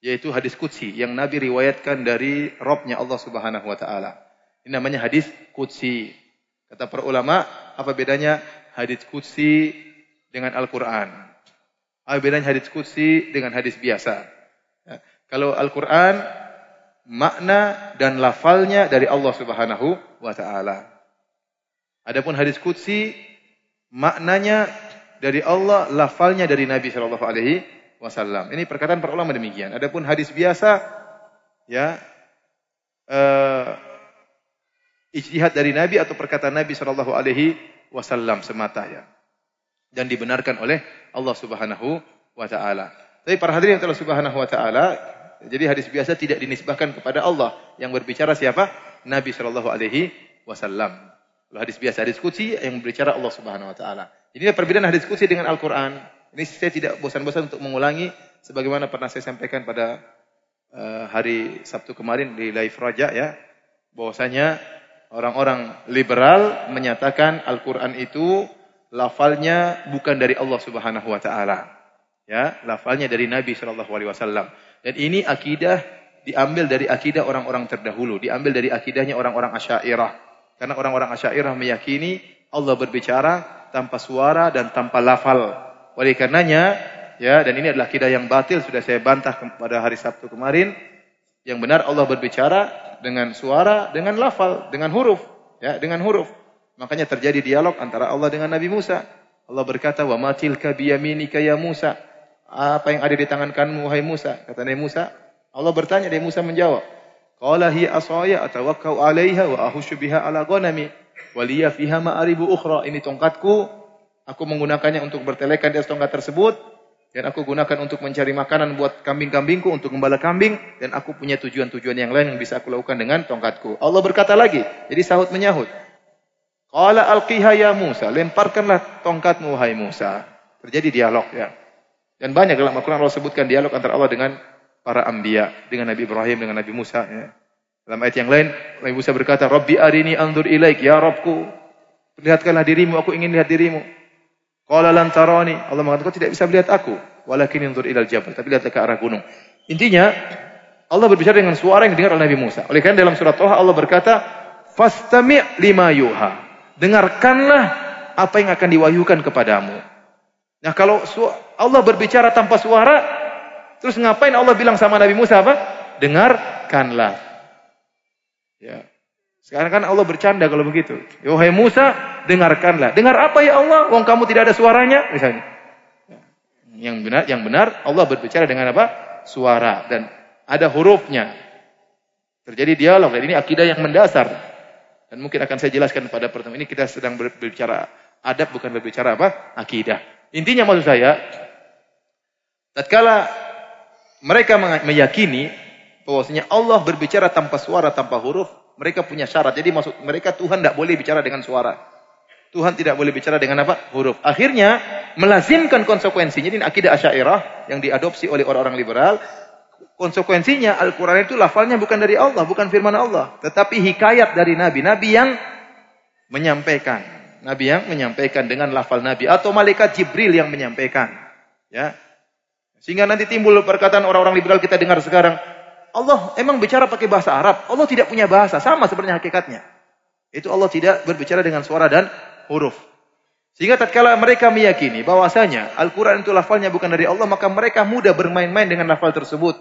Yaitu hadis qudsi yang Nabi riwayatkan dari Rabbnya Allah Subhanahu wa taala. Ini namanya hadis qudsi. Kata para ulama, apa bedanya hadis qudsi dengan Al-Qur'an? Apa bedanya hadis kutsi dengan hadis biasa? Ya. Kalau Al-Quran, makna dan lafalnya dari Allah Subhanahu wa Ta'ala. Adapun hadis kutsi, maknanya dari Allah, lafalnya dari Nabi Shallallahu Alaihi Wasallam. Ini perkataan para ulama demikian. Adapun hadis biasa, ya, uh, ijtihad dari Nabi atau perkataan Nabi Shallallahu Alaihi Wasallam semata ya dan dibenarkan oleh Allah Subhanahu wa taala. Tapi para hadirin yang telah Subhanahu wa taala, jadi hadis biasa tidak dinisbahkan kepada Allah. Yang berbicara siapa? Nabi sallallahu alaihi wasallam. Kalau hadis biasa hadis qudsi yang berbicara Allah Subhanahu wa taala. Ini perbedaan hadis qudsi dengan Al-Qur'an. Ini saya tidak bosan-bosan untuk mengulangi sebagaimana pernah saya sampaikan pada uh, hari Sabtu kemarin di live Raja ya. Bahwasanya orang-orang liberal menyatakan Al-Qur'an itu lafalnya bukan dari Allah Subhanahu wa taala. Ya, lafalnya dari Nabi sallallahu alaihi wasallam. Dan ini akidah diambil dari akidah orang-orang terdahulu, diambil dari akidahnya orang-orang Asy'ariyah. Karena orang-orang Asy'ariyah meyakini Allah berbicara tanpa suara dan tanpa lafal. Oleh karenanya, ya, dan ini adalah akidah yang batil sudah saya bantah pada hari Sabtu kemarin. Yang benar Allah berbicara dengan suara, dengan lafal, dengan huruf, ya, dengan huruf. Makanya terjadi dialog antara Allah dengan Nabi Musa. Allah berkata, "Wa ma tilka biyaminika ya Musa?" Apa yang ada di tangan kanmu wahai Musa? Kata Nabi Musa. Allah bertanya, Nabi Musa menjawab. Qala hiya asaya atawakkau 'alaiha wa ahushu biha 'ala ghanami wa liya fiha ma'aribu ukhra. Ini tongkatku. Aku menggunakannya untuk bertelekan di atas tongkat tersebut dan aku gunakan untuk mencari makanan buat kambing-kambingku untuk gembala kambing dan aku punya tujuan-tujuan yang lain yang bisa aku lakukan dengan tongkatku. Allah berkata lagi, jadi sahut menyahut. Qala alqiha ya Musa, lemparkanlah tongkatmu wahai Musa. Terjadi dialog ya. Dan banyak dalam Al-Qur'an Allah sebutkan dialog antara Allah dengan para anbiya, dengan Nabi Ibrahim, dengan Nabi Musa ya. Dalam ayat yang lain, Nabi Musa berkata, "Rabbi arini anzur ilaik ya Rabbku." Perlihatkanlah dirimu, aku ingin lihat dirimu. Qala lan tarani. Allah mengatakan, "Kau tidak bisa melihat aku, walakin anzur ilal jabal." Tapi lihatlah ke arah gunung. Intinya, Allah berbicara dengan suara yang didengar oleh Nabi Musa. Oleh karena dalam surat Toha Allah berkata, "Fastami' lima yuha." dengarkanlah apa yang akan diwahyukan kepadamu. Nah kalau Allah berbicara tanpa suara, terus ngapain Allah bilang sama Nabi Musa apa? Dengarkanlah. Ya. Sekarang kan Allah bercanda kalau begitu. Ya, wahai Musa, dengarkanlah. Dengar apa ya Allah? Wong kamu tidak ada suaranya, misalnya. Ya. Yang benar, yang benar Allah berbicara dengan apa? Suara dan ada hurufnya. Terjadi dialog dan ini akidah yang mendasar. Dan mungkin akan saya jelaskan pada pertemuan ini kita sedang berbicara adab bukan berbicara apa? Akidah. Intinya maksud saya tatkala mereka meyakini bahwasanya Allah berbicara tanpa suara, tanpa huruf, mereka punya syarat. Jadi maksud mereka Tuhan tidak boleh bicara dengan suara. Tuhan tidak boleh bicara dengan apa? Huruf. Akhirnya melazimkan konsekuensinya ini akidah Asy'ariyah yang diadopsi oleh orang-orang liberal. konsekuensinya Al-Quran itu lafalnya bukan dari Allah, bukan firman Allah. Tetapi hikayat dari Nabi. Nabi yang menyampaikan. Nabi yang menyampaikan dengan lafal Nabi. Atau malaikat Jibril yang menyampaikan. Ya. Sehingga nanti timbul perkataan orang-orang liberal kita dengar sekarang. Allah emang bicara pakai bahasa Arab. Allah tidak punya bahasa. Sama sebenarnya hakikatnya. Itu Allah tidak berbicara dengan suara dan huruf. Sehingga tatkala mereka meyakini bahwasanya Al-Quran itu lafalnya bukan dari Allah, maka mereka mudah bermain-main dengan lafal tersebut.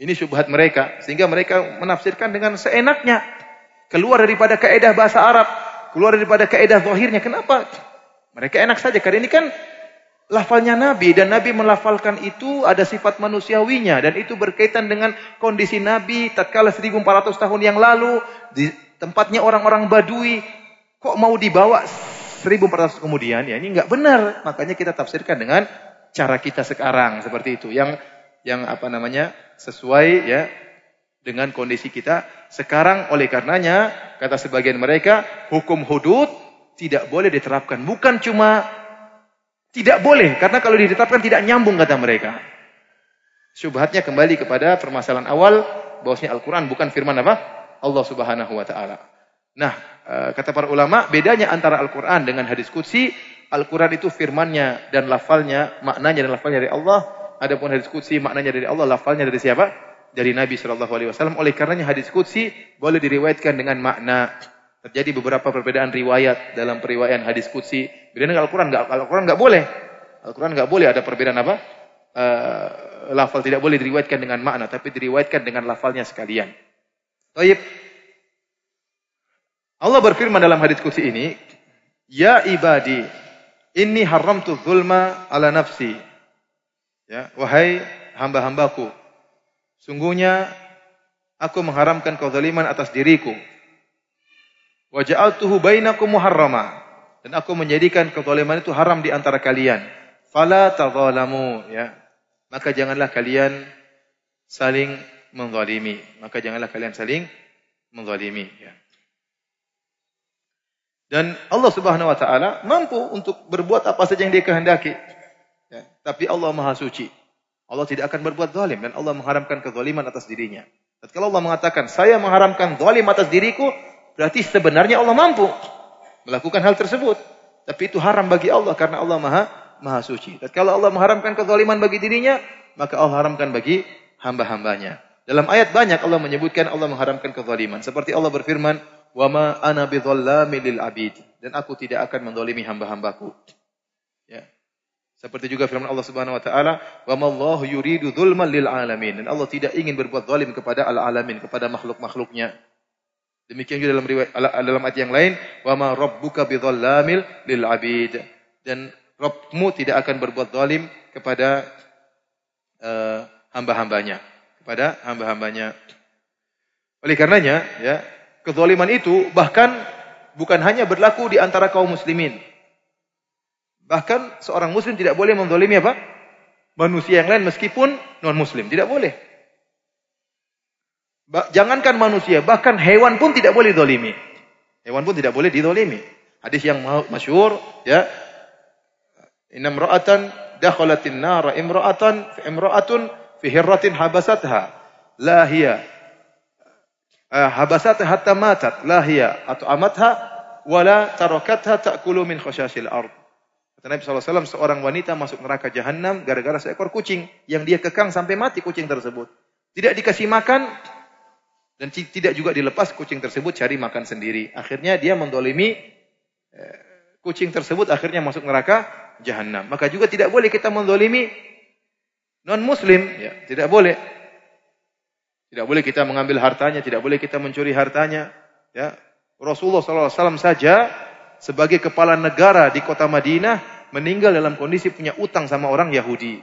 Ini syubhat mereka. Sehingga mereka menafsirkan dengan seenaknya. Keluar daripada kaedah bahasa Arab. Keluar daripada kaedah zahirnya. Kenapa? Mereka enak saja. Karena ini kan lafalnya Nabi. Dan Nabi melafalkan itu ada sifat manusiawinya. Dan itu berkaitan dengan kondisi Nabi tatkala 1400 tahun yang lalu. Di tempatnya orang-orang badui. Kok mau dibawa 1400 kemudian? Ya ini nggak benar. Makanya kita tafsirkan dengan cara kita sekarang. Seperti itu. Yang yang apa namanya sesuai ya dengan kondisi kita sekarang oleh karenanya kata sebagian mereka hukum hudud tidak boleh diterapkan bukan cuma tidak boleh karena kalau diterapkan tidak nyambung kata mereka syubhatnya kembali kepada permasalahan awal bahwasanya Al-Qur'an bukan firman apa Allah Subhanahu wa taala nah eh, kata para ulama bedanya antara Al-Qur'an dengan hadis qudsi Al-Qur'an itu firmannya dan lafalnya maknanya dan lafalnya dari Allah Adapun hadis qudsi maknanya dari Allah, lafalnya dari siapa? Dari Nabi Shallallahu alaihi wasallam. Oleh karenanya hadis qudsi boleh diriwayatkan dengan makna. Terjadi beberapa perbedaan riwayat dalam periwayatan hadis qudsi. Beda dengan Al-Qur'an enggak Al-Qur'an enggak boleh. Al-Qur'an enggak boleh ada perbedaan apa? Uh, lafal tidak boleh diriwayatkan dengan makna tapi diriwayatkan dengan lafalnya sekalian. Baik. Allah berfirman dalam hadis qudsi ini, "Ya ibadi, inni haramtu zulma ala nafsi." Ya, wahai hamba-hambaku, sungguhnya aku mengharamkan kezaliman atas diriku. Wa ja'altuhu bainakum muharrama. Dan aku menjadikan kezaliman itu haram di antara kalian. Fala tadzalamu, ya. Maka janganlah kalian saling menzalimi. Maka janganlah kalian saling menzalimi, ya. Dan Allah Subhanahu wa taala mampu untuk berbuat apa saja yang Dia kehendaki. Ya, tapi Allah Maha Suci. Allah tidak akan berbuat zalim dan Allah mengharamkan kezaliman atas dirinya. Kalau Allah mengatakan, saya mengharamkan zalim atas diriku, berarti sebenarnya Allah mampu melakukan hal tersebut. Tapi itu haram bagi Allah karena Allah Maha Maha Suci. Kalau Allah mengharamkan kezaliman bagi dirinya, maka Allah haramkan bagi hamba-hambanya. Dalam ayat banyak Allah menyebutkan Allah mengharamkan kezaliman. Seperti Allah berfirman, "Wa ma ana lil abid." Dan aku tidak akan mendolimi hamba-hambaku. Ya. Seperti juga firman Allah Subhanahu wa taala, "Wa mallahu yuridu dzulman lil alamin." Dan Allah tidak ingin berbuat zalim kepada al-alamin, kepada makhluk-makhluknya. Demikian juga dalam riwayat dalam ayat yang lain, "Wa ma rabbuka bidzalamil lil abid." Dan Rabbmu tidak akan berbuat zalim kepada uh, hamba-hambanya, kepada hamba-hambanya. Oleh karenanya, ya, kezaliman itu bahkan bukan hanya berlaku di antara kaum muslimin, Bahkan seorang muslim tidak boleh mendolimi apa? Manusia yang lain meskipun non muslim. Tidak boleh. Jangankan manusia, bahkan hewan pun tidak boleh dolimi. Hewan pun tidak boleh didolimi. Hadis yang masyhur ya. Inna imra'atan dakhalatin nara imra'atan imra'atun fi hirratin habasatha la hiya uh, habasatha hatta matat la hiya atau amatha wala tarakatha ta'kulu min khashashil ard Nabi SAW, seorang wanita masuk neraka jahanam gara-gara seekor kucing yang dia kekang sampai mati kucing tersebut. Tidak dikasih makan dan tidak juga dilepas kucing tersebut cari makan sendiri. Akhirnya dia mendolimi eh, kucing tersebut akhirnya masuk neraka jahanam. Maka juga tidak boleh kita mendolimi non muslim, ya, tidak boleh. Tidak boleh kita mengambil hartanya, tidak boleh kita mencuri hartanya. Ya. Rasulullah SAW saja sebagai kepala negara di kota Madinah meninggal dalam kondisi punya utang sama orang Yahudi.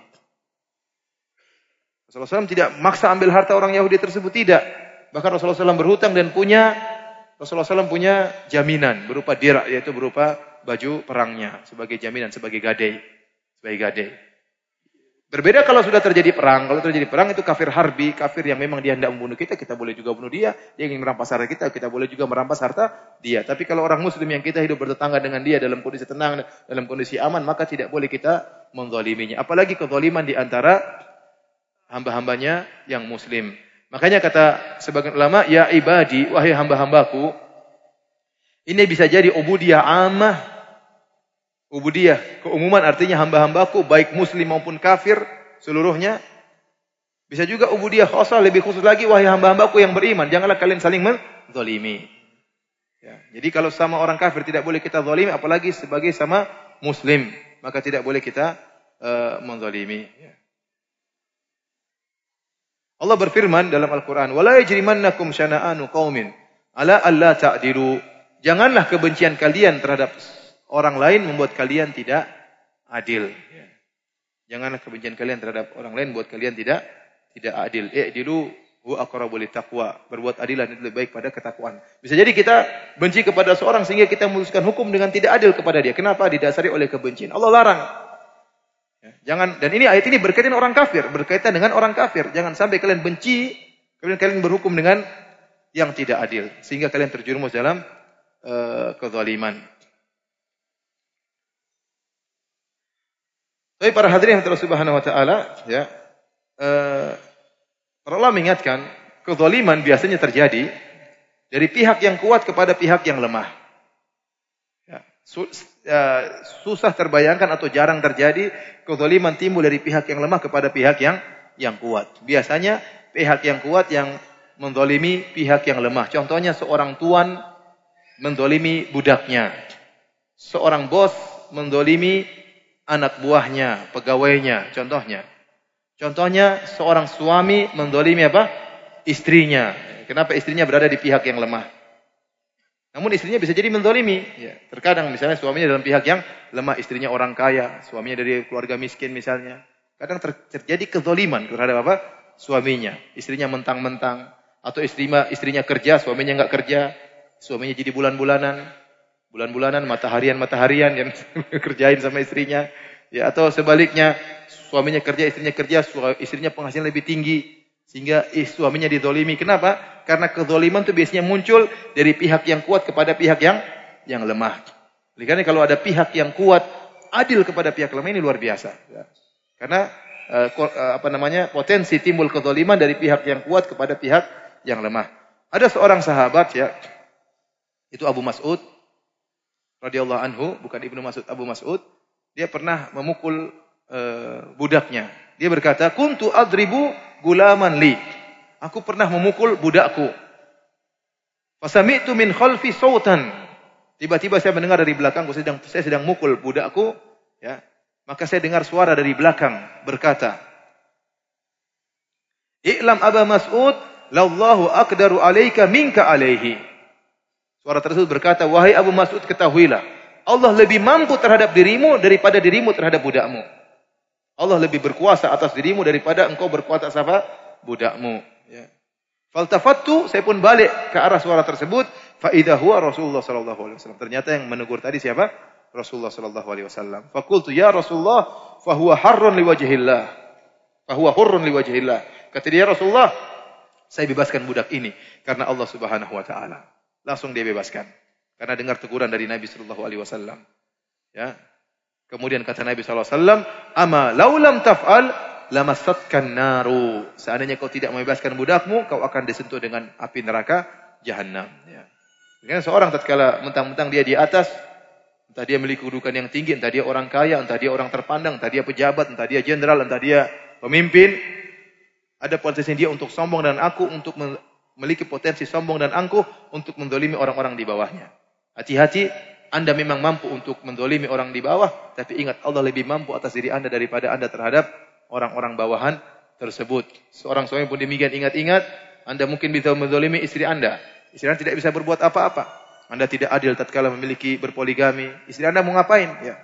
Rasulullah SAW tidak maksa ambil harta orang Yahudi tersebut, tidak. Bahkan Rasulullah SAW berhutang dan punya Rasulullah SAW punya jaminan berupa dirak, yaitu berupa baju perangnya sebagai jaminan, sebagai gadai. Sebagai gadai. Berbeda kalau sudah terjadi perang. Kalau terjadi perang itu kafir harbi, kafir yang memang dia hendak membunuh kita, kita boleh juga bunuh dia. Dia ingin merampas harta kita, kita boleh juga merampas harta dia. Tapi kalau orang muslim yang kita hidup bertetangga dengan dia dalam kondisi tenang, dalam kondisi aman, maka tidak boleh kita menzaliminya. Apalagi kezaliman di antara hamba-hambanya yang muslim. Makanya kata sebagian ulama, ya ibadi, wahai hamba-hambaku, ini bisa jadi ubudiyah amah Ubudiyah, keumuman artinya hamba-hambaku baik muslim maupun kafir seluruhnya. Bisa juga ubudiyah khosah lebih khusus lagi wahai hamba-hambaku yang beriman, janganlah kalian saling menzalimi. Ya, jadi kalau sama orang kafir tidak boleh kita zalimi apalagi sebagai sama muslim, maka tidak boleh kita uh, menzalimi. Ya. Allah berfirman dalam Al-Qur'an, "Wala yajrimannakum syana'anu qaumin ala alla ta'dilu." Janganlah kebencian kalian terhadap orang lain membuat kalian tidak adil. Janganlah kebencian kalian terhadap orang lain membuat kalian tidak tidak adil. Eh, dulu hu aqrabu takwa. Berbuat adilan itu lebih baik pada ketakwaan. Bisa jadi kita benci kepada seorang sehingga kita memutuskan hukum dengan tidak adil kepada dia. Kenapa? Didasari oleh kebencian. Allah larang. Jangan dan ini ayat ini berkaitan orang kafir, berkaitan dengan orang kafir. Jangan sampai kalian benci, kemudian kalian berhukum dengan yang tidak adil sehingga kalian terjerumus dalam uh, kezaliman. Tapi para hadirin yang subhanahu wa ta'ala, ya, eh, para ulama mengingatkan, kezaliman biasanya terjadi dari pihak yang kuat kepada pihak yang lemah. Ya, ya, susah terbayangkan atau jarang terjadi kezaliman timbul dari pihak yang lemah kepada pihak yang yang kuat. Biasanya pihak yang kuat yang mendolimi pihak yang lemah. Contohnya seorang tuan mendolimi budaknya. Seorang bos mendolimi anak buahnya, pegawainya, contohnya. Contohnya seorang suami mendolimi apa? Istrinya. Kenapa istrinya berada di pihak yang lemah? Namun istrinya bisa jadi mendolimi. Ya, terkadang misalnya suaminya dalam pihak yang lemah, istrinya orang kaya, suaminya dari keluarga miskin misalnya. Kadang ter terjadi kezoliman terhadap apa? Suaminya. Istrinya mentang-mentang. Atau istrinya, istrinya kerja, suaminya nggak kerja. Suaminya jadi bulan-bulanan bulan-bulanan, mataharian-mataharian yang kerjain sama istrinya. Ya, atau sebaliknya, suaminya kerja, istrinya kerja, istrinya penghasilan lebih tinggi. Sehingga eh, suaminya didolimi. Kenapa? Karena kedoliman itu biasanya muncul dari pihak yang kuat kepada pihak yang yang lemah. Karena kalau ada pihak yang kuat, adil kepada pihak lemah ini luar biasa. Ya. Karena uh, apa namanya potensi timbul kedoliman dari pihak yang kuat kepada pihak yang lemah. Ada seorang sahabat ya, itu Abu Mas'ud radhiyallahu anhu, bukan Ibnu Mas'ud, Abu Mas'ud, dia pernah memukul uh, budaknya. Dia berkata, "Kuntu adribu gulaman li." Aku pernah memukul budakku. Fasami'tu min khalfi sautan. Tiba-tiba saya mendengar dari belakang, saya sedang saya sedang mukul budakku, ya. Maka saya dengar suara dari belakang berkata, "I'lam Aba Mas'ud, lallahu aqdaru alaika minka alaihi." Suara tersebut berkata, wahai Abu Mas'ud ketahuilah, Allah lebih mampu terhadap dirimu daripada dirimu terhadap budakmu. Allah lebih berkuasa atas dirimu daripada engkau berkuasa atas apa? Budakmu. Ya. Faltafattu, saya pun balik ke arah suara tersebut. Faidah Rasulullah sallallahu alaihi wasallam. Ternyata yang menegur tadi siapa? Rasulullah sallallahu alaihi wasallam. Fakultu ya Rasulullah, fahuwa harrun liwajhillah. Fahuwa hurrun liwajhillah. Kata dia Rasulullah, saya bebaskan budak ini karena Allah Subhanahu wa taala. Langsung dia bebaskan. Karena dengar teguran dari Nabi Shallallahu Alaihi Wasallam. Ya. Kemudian kata Nabi Wasallam, "Ama laulam taf'al lamasatkan naru." Seandainya kau tidak membebaskan budakmu, kau akan disentuh dengan api neraka jahanam. Ya. Karena seorang tatkala mentang-mentang dia di atas, entah dia memiliki kedudukan yang tinggi, entah dia orang kaya, entah dia orang terpandang, entah dia pejabat, entah dia jenderal, entah dia pemimpin, ada potensi dia untuk sombong dan aku untuk memiliki potensi sombong dan angkuh untuk mendolimi orang-orang di bawahnya. Hati-hati, Anda memang mampu untuk mendolimi orang di bawah, tapi ingat Allah lebih mampu atas diri Anda daripada Anda terhadap orang-orang bawahan tersebut. Seorang suami pun demikian ingat-ingat, Anda mungkin bisa mendolimi istri Anda. Istri Anda tidak bisa berbuat apa-apa. Anda tidak adil tatkala memiliki berpoligami. Istri Anda mau ngapain? Ya.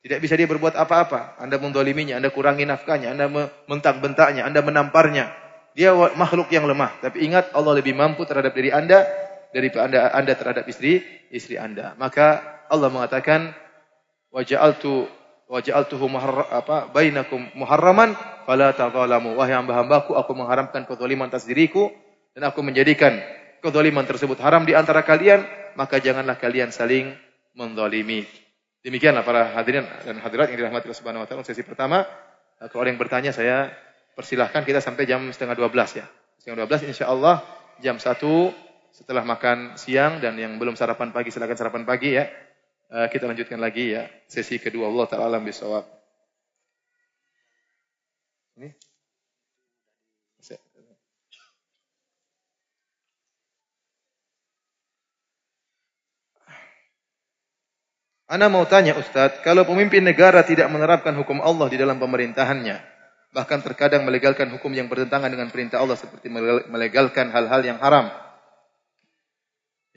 Tidak bisa dia berbuat apa-apa. Anda mendoliminya, Anda kurangi nafkahnya, Anda mentak-bentaknya, Anda menamparnya. Dia makhluk yang lemah. Tapi ingat Allah lebih mampu terhadap diri anda daripada anda, anda terhadap istri istri anda. Maka Allah mengatakan waja'altu wa ja'altuhu apa bainakum muharraman fala tadzalamu wahai hamba-hambaku aku mengharamkan kezaliman atas diriku dan aku menjadikan kezaliman tersebut haram di antara kalian maka janganlah kalian saling menzalimi. Demikianlah para hadirin dan hadirat yang dirahmati Allah Subhanahu wa taala. Sesi pertama kalau ada yang bertanya saya persilahkan. Kita sampai jam setengah 12 ya. Setengah 12 insyaallah jam 1 setelah makan siang dan yang belum sarapan pagi silakan sarapan pagi ya Uh, kita lanjutkan lagi ya sesi kedua Allah taala alam bisawab. Ini Ana mau tanya Ustadz, kalau pemimpin negara tidak menerapkan hukum Allah di dalam pemerintahannya, bahkan terkadang melegalkan hukum yang bertentangan dengan perintah Allah seperti melegalkan hal-hal yang haram.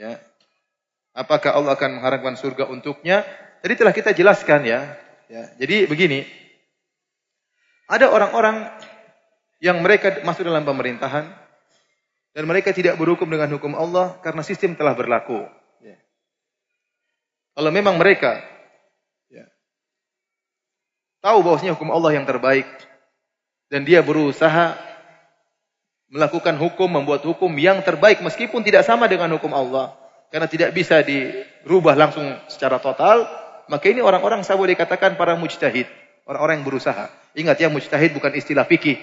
Ya, Apakah Allah akan mengharapkan surga untuknya? Tadi telah kita jelaskan ya. ya. Jadi begini. Ada orang-orang yang mereka masuk dalam pemerintahan dan mereka tidak berhukum dengan hukum Allah karena sistem telah berlaku. Ya. Kalau memang mereka ya, tahu bahwasanya hukum Allah yang terbaik dan dia berusaha melakukan hukum, membuat hukum yang terbaik meskipun tidak sama dengan hukum Allah karena tidak bisa dirubah langsung secara total, maka ini orang-orang saya boleh katakan para mujtahid, orang-orang yang berusaha. Ingat ya, mujtahid bukan istilah fikih.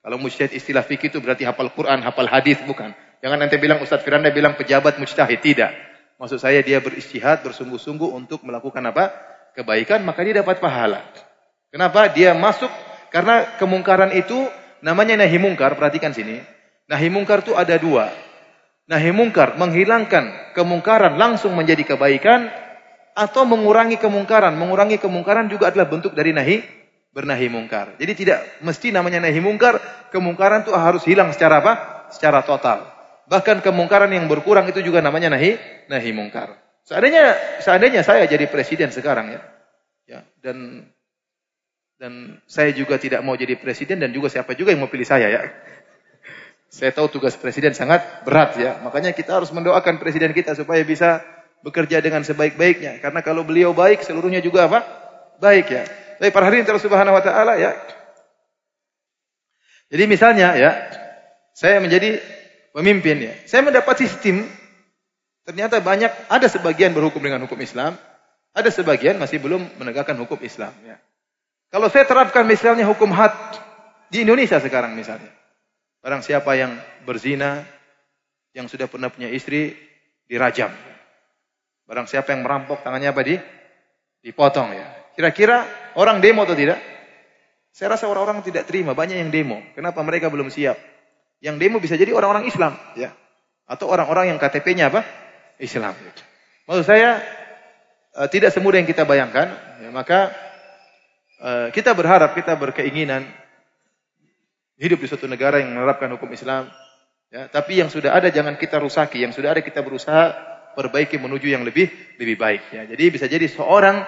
Kalau mujtahid istilah fikih itu berarti hafal Quran, hafal hadis, bukan. Jangan nanti bilang Ustaz Firanda bilang pejabat mujtahid, tidak. Maksud saya dia beristihad, bersungguh-sungguh untuk melakukan apa? Kebaikan, maka dia dapat pahala. Kenapa? Dia masuk karena kemungkaran itu namanya nahi mungkar, perhatikan sini. Nahi mungkar itu ada dua nahi mungkar, menghilangkan kemungkaran langsung menjadi kebaikan atau mengurangi kemungkaran. Mengurangi kemungkaran juga adalah bentuk dari nahi bernahi mungkar. Jadi tidak mesti namanya nahi mungkar, kemungkaran itu harus hilang secara apa? Secara total. Bahkan kemungkaran yang berkurang itu juga namanya nahi nahi mungkar. Seandainya seandainya saya jadi presiden sekarang ya. Ya, dan dan saya juga tidak mau jadi presiden dan juga siapa juga yang mau pilih saya ya. Saya tahu tugas presiden sangat berat ya. Makanya kita harus mendoakan presiden kita supaya bisa bekerja dengan sebaik-baiknya. Karena kalau beliau baik, seluruhnya juga apa? Baik ya. Tapi para hadirin terus subhanahu wa ta'ala ya. Jadi misalnya ya, saya menjadi pemimpin ya. Saya mendapat sistem, ternyata banyak, ada sebagian berhukum dengan hukum Islam, ada sebagian masih belum menegakkan hukum Islam ya. Kalau saya terapkan misalnya hukum had di Indonesia sekarang misalnya. Barang siapa yang berzina, yang sudah pernah punya istri, dirajam. Barang siapa yang merampok, tangannya apa di? Dipotong ya. Kira-kira orang demo atau tidak? Saya rasa orang-orang tidak terima, banyak yang demo. Kenapa mereka belum siap? Yang demo bisa jadi orang-orang Islam, ya. Atau orang-orang yang KTP-nya apa? Islam. Maksud saya, uh, tidak semudah yang kita bayangkan. Ya, maka kita berharap, kita berkeinginan hidup di suatu negara yang menerapkan hukum Islam. Ya, tapi yang sudah ada jangan kita rusaki, yang sudah ada kita berusaha perbaiki menuju yang lebih lebih baik. Ya, jadi bisa jadi seorang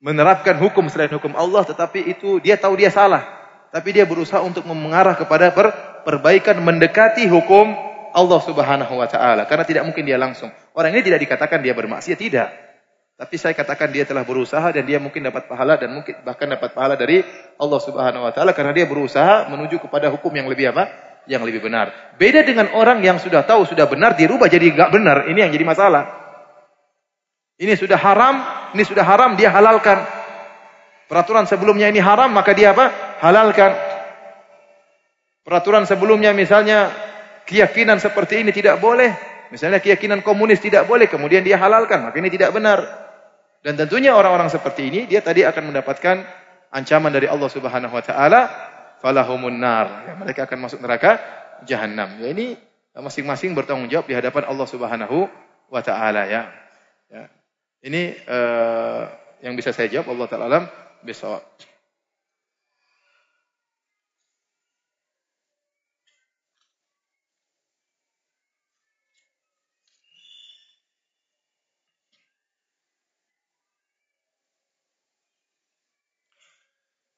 menerapkan hukum selain hukum Allah, tetapi itu dia tahu dia salah, tapi dia berusaha untuk mengarah kepada per, perbaikan mendekati hukum Allah Subhanahu Wa Taala. Karena tidak mungkin dia langsung. Orang ini tidak dikatakan dia bermaksiat, tidak. Tapi saya katakan dia telah berusaha dan dia mungkin dapat pahala dan mungkin bahkan dapat pahala dari Allah Subhanahu wa taala karena dia berusaha menuju kepada hukum yang lebih apa? Yang lebih benar. Beda dengan orang yang sudah tahu sudah benar dirubah jadi enggak benar. Ini yang jadi masalah. Ini sudah haram, ini sudah haram dia halalkan. Peraturan sebelumnya ini haram maka dia apa? Halalkan. Peraturan sebelumnya misalnya keyakinan seperti ini tidak boleh, misalnya keyakinan komunis tidak boleh, kemudian dia halalkan, maka ini tidak benar. Dan tentunya orang-orang seperti ini dia tadi akan mendapatkan ancaman dari Allah Subhanahu wa taala falahumun nar. Ya, mereka akan masuk neraka jahanam. Ya ini masing-masing bertanggung jawab di hadapan Allah Subhanahu wa taala ya. ya. Ini uh, yang bisa saya jawab Allah taala alam besok.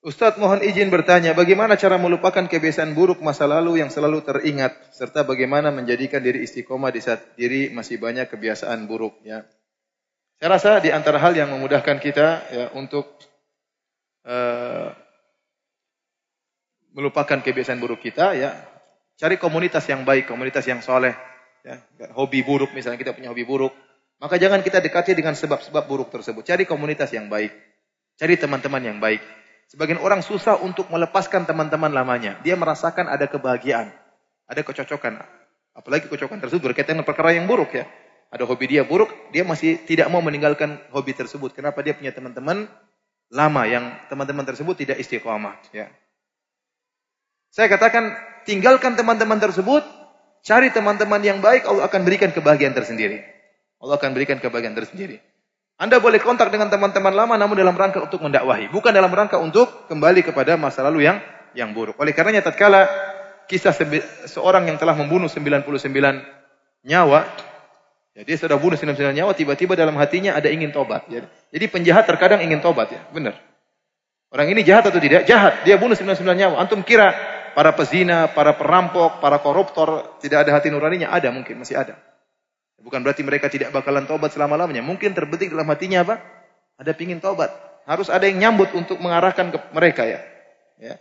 Ustadz mohon izin bertanya, bagaimana cara melupakan kebiasaan buruk masa lalu yang selalu teringat, serta bagaimana menjadikan diri istiqomah di saat diri masih banyak kebiasaan buruk? Ya. Saya rasa di antara hal yang memudahkan kita ya untuk uh, melupakan kebiasaan buruk kita ya cari komunitas yang baik, komunitas yang soleh. Ya, hobi buruk misalnya kita punya hobi buruk, maka jangan kita dekati dengan sebab-sebab buruk tersebut. Cari komunitas yang baik, cari teman-teman yang baik. Sebagian orang susah untuk melepaskan teman-teman lamanya. Dia merasakan ada kebahagiaan, ada kecocokan. Apalagi kecocokan tersebut berkaitan dengan perkara yang buruk ya. Ada hobi dia buruk, dia masih tidak mau meninggalkan hobi tersebut. Kenapa dia punya teman-teman lama yang teman-teman tersebut tidak istiqomah ya. Saya katakan tinggalkan teman-teman tersebut, cari teman-teman yang baik, Allah akan berikan kebahagiaan tersendiri. Allah akan berikan kebahagiaan tersendiri. Anda boleh kontak dengan teman-teman lama namun dalam rangka untuk mendakwahi, bukan dalam rangka untuk kembali kepada masa lalu yang yang buruk. Oleh karenanya tatkala kisah seorang yang telah membunuh 99 nyawa, ya dia sudah bunuh 99 nyawa, tiba-tiba dalam hatinya ada ingin tobat. Ya. Jadi penjahat terkadang ingin tobat ya, benar. Orang ini jahat atau tidak? Jahat. Dia bunuh 99 nyawa. Antum kira para pezina, para perampok, para koruptor, tidak ada hati nuraninya? Ada mungkin, masih ada. Bukan berarti mereka tidak bakalan taubat selama-lamanya. Mungkin terbetik dalam hatinya apa? Ada pingin taubat. Harus ada yang nyambut untuk mengarahkan ke mereka ya. ya.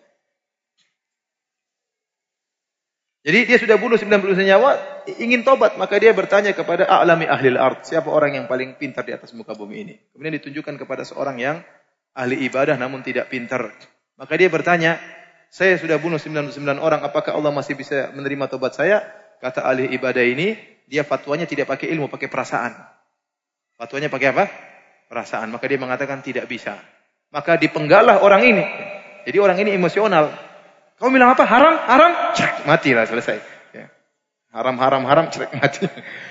Jadi dia sudah bunuh 90 nyawa, ingin tobat, maka dia bertanya kepada a'lami ahli art, siapa orang yang paling pintar di atas muka bumi ini. Kemudian ditunjukkan kepada seorang yang ahli ibadah namun tidak pintar. Maka dia bertanya, saya sudah bunuh 99 orang, apakah Allah masih bisa menerima tobat saya? Kata ahli ibadah ini, dia fatwanya tidak pakai ilmu, pakai perasaan. Fatwanya pakai apa? Perasaan. Maka dia mengatakan tidak bisa. Maka dipenggalah orang ini. Jadi orang ini emosional. Kamu bilang apa? Haram? Haram? Cek, matilah selesai. Ya. Haram, haram, haram, cek, mati.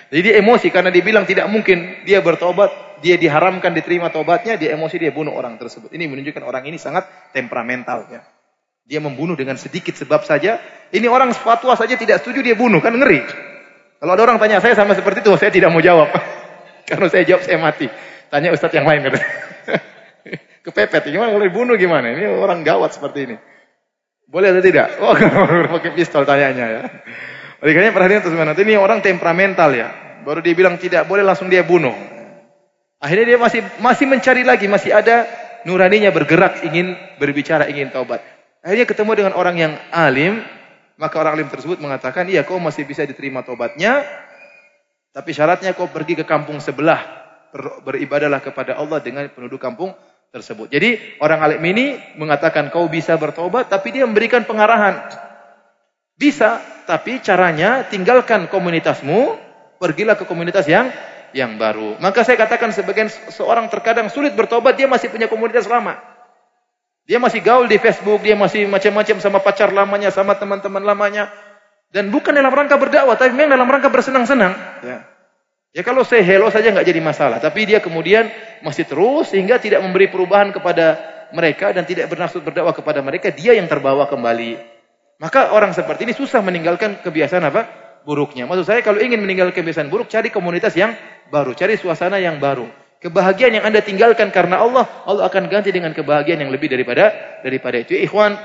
Jadi dia emosi karena dia bilang tidak mungkin dia bertobat, dia diharamkan diterima tobatnya, dia emosi dia bunuh orang tersebut. Ini menunjukkan orang ini sangat temperamental ya. Dia membunuh dengan sedikit sebab saja. Ini orang fatwa saja tidak setuju dia bunuh. Kan ngeri. Kalau ada orang tanya saya sama seperti itu, saya tidak mau jawab. Karena saya jawab saya mati. Tanya ustadz yang lain. Kepepet. Gimana kalau dibunuh gimana? Ini orang gawat seperti ini. Boleh atau tidak? Oh, pakai pistol tanyanya ya. Oleh karena perhatian teman Ini orang temperamental ya. Baru dia bilang tidak boleh langsung dia bunuh. Akhirnya dia masih masih mencari lagi, masih ada nuraninya bergerak ingin berbicara, ingin taubat. Akhirnya ketemu dengan orang yang alim, maka orang alim tersebut mengatakan, iya kau masih bisa diterima tobatnya, tapi syaratnya kau pergi ke kampung sebelah, ber beribadahlah kepada Allah dengan penduduk kampung tersebut. Jadi orang alim ini mengatakan kau bisa bertobat, tapi dia memberikan pengarahan. Bisa, tapi caranya tinggalkan komunitasmu, pergilah ke komunitas yang yang baru. Maka saya katakan sebagian seorang terkadang sulit bertobat, dia masih punya komunitas lama. Dia masih gaul di Facebook, dia masih macam-macam sama pacar lamanya, sama teman-teman lamanya. Dan bukan dalam rangka berdakwah, tapi memang dalam rangka bersenang-senang. Ya. ya kalau saya hello saja nggak jadi masalah. Tapi dia kemudian masih terus sehingga tidak memberi perubahan kepada mereka dan tidak bernafsu berdakwah kepada mereka. Dia yang terbawa kembali. Maka orang seperti ini susah meninggalkan kebiasaan apa? Buruknya. Maksud saya kalau ingin meninggalkan kebiasaan buruk, cari komunitas yang baru. Cari suasana yang baru. Kebahagiaan yang Anda tinggalkan karena Allah, Allah akan ganti dengan kebahagiaan yang lebih daripada daripada itu. Ya, ikhwan,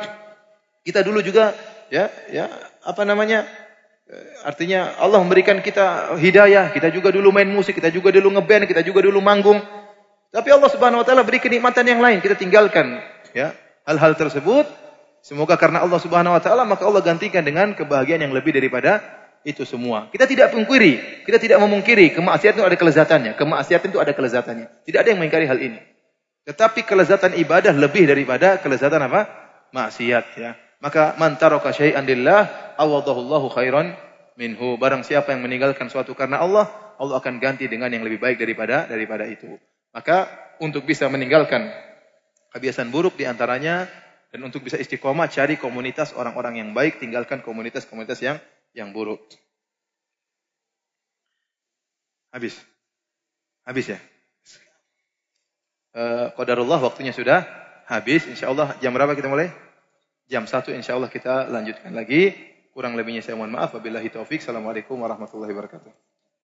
kita dulu juga ya, ya, apa namanya? Eh, artinya Allah memberikan kita hidayah, kita juga dulu main musik, kita juga dulu ngeband, kita juga dulu manggung. Tapi Allah Subhanahu wa taala beri kenikmatan yang lain, kita tinggalkan ya hal-hal tersebut. Semoga karena Allah Subhanahu wa taala maka Allah gantikan dengan kebahagiaan yang lebih daripada itu semua. Kita tidak mengkiri, kita tidak memungkiri kemaksiatan itu ada kelezatannya, kemaksiatan itu ada kelezatannya. Tidak ada yang mengingkari hal ini. Tetapi kelezatan ibadah lebih daripada kelezatan apa? Maksiat ya. Maka man taraka syai'an lillah awadahullahu khairan minhu. Barang siapa yang meninggalkan suatu karena Allah, Allah akan ganti dengan yang lebih baik daripada daripada itu. Maka untuk bisa meninggalkan kebiasaan buruk di antaranya dan untuk bisa istiqomah cari komunitas orang-orang yang baik, tinggalkan komunitas-komunitas yang yang buruk. Habis. Habis ya? Uh, Qadarullah waktunya sudah habis. Insya Allah jam berapa kita mulai? Jam 1 insya Allah kita lanjutkan lagi. Kurang lebihnya saya mohon maaf. Wabillahi taufik. Assalamualaikum warahmatullahi wabarakatuh.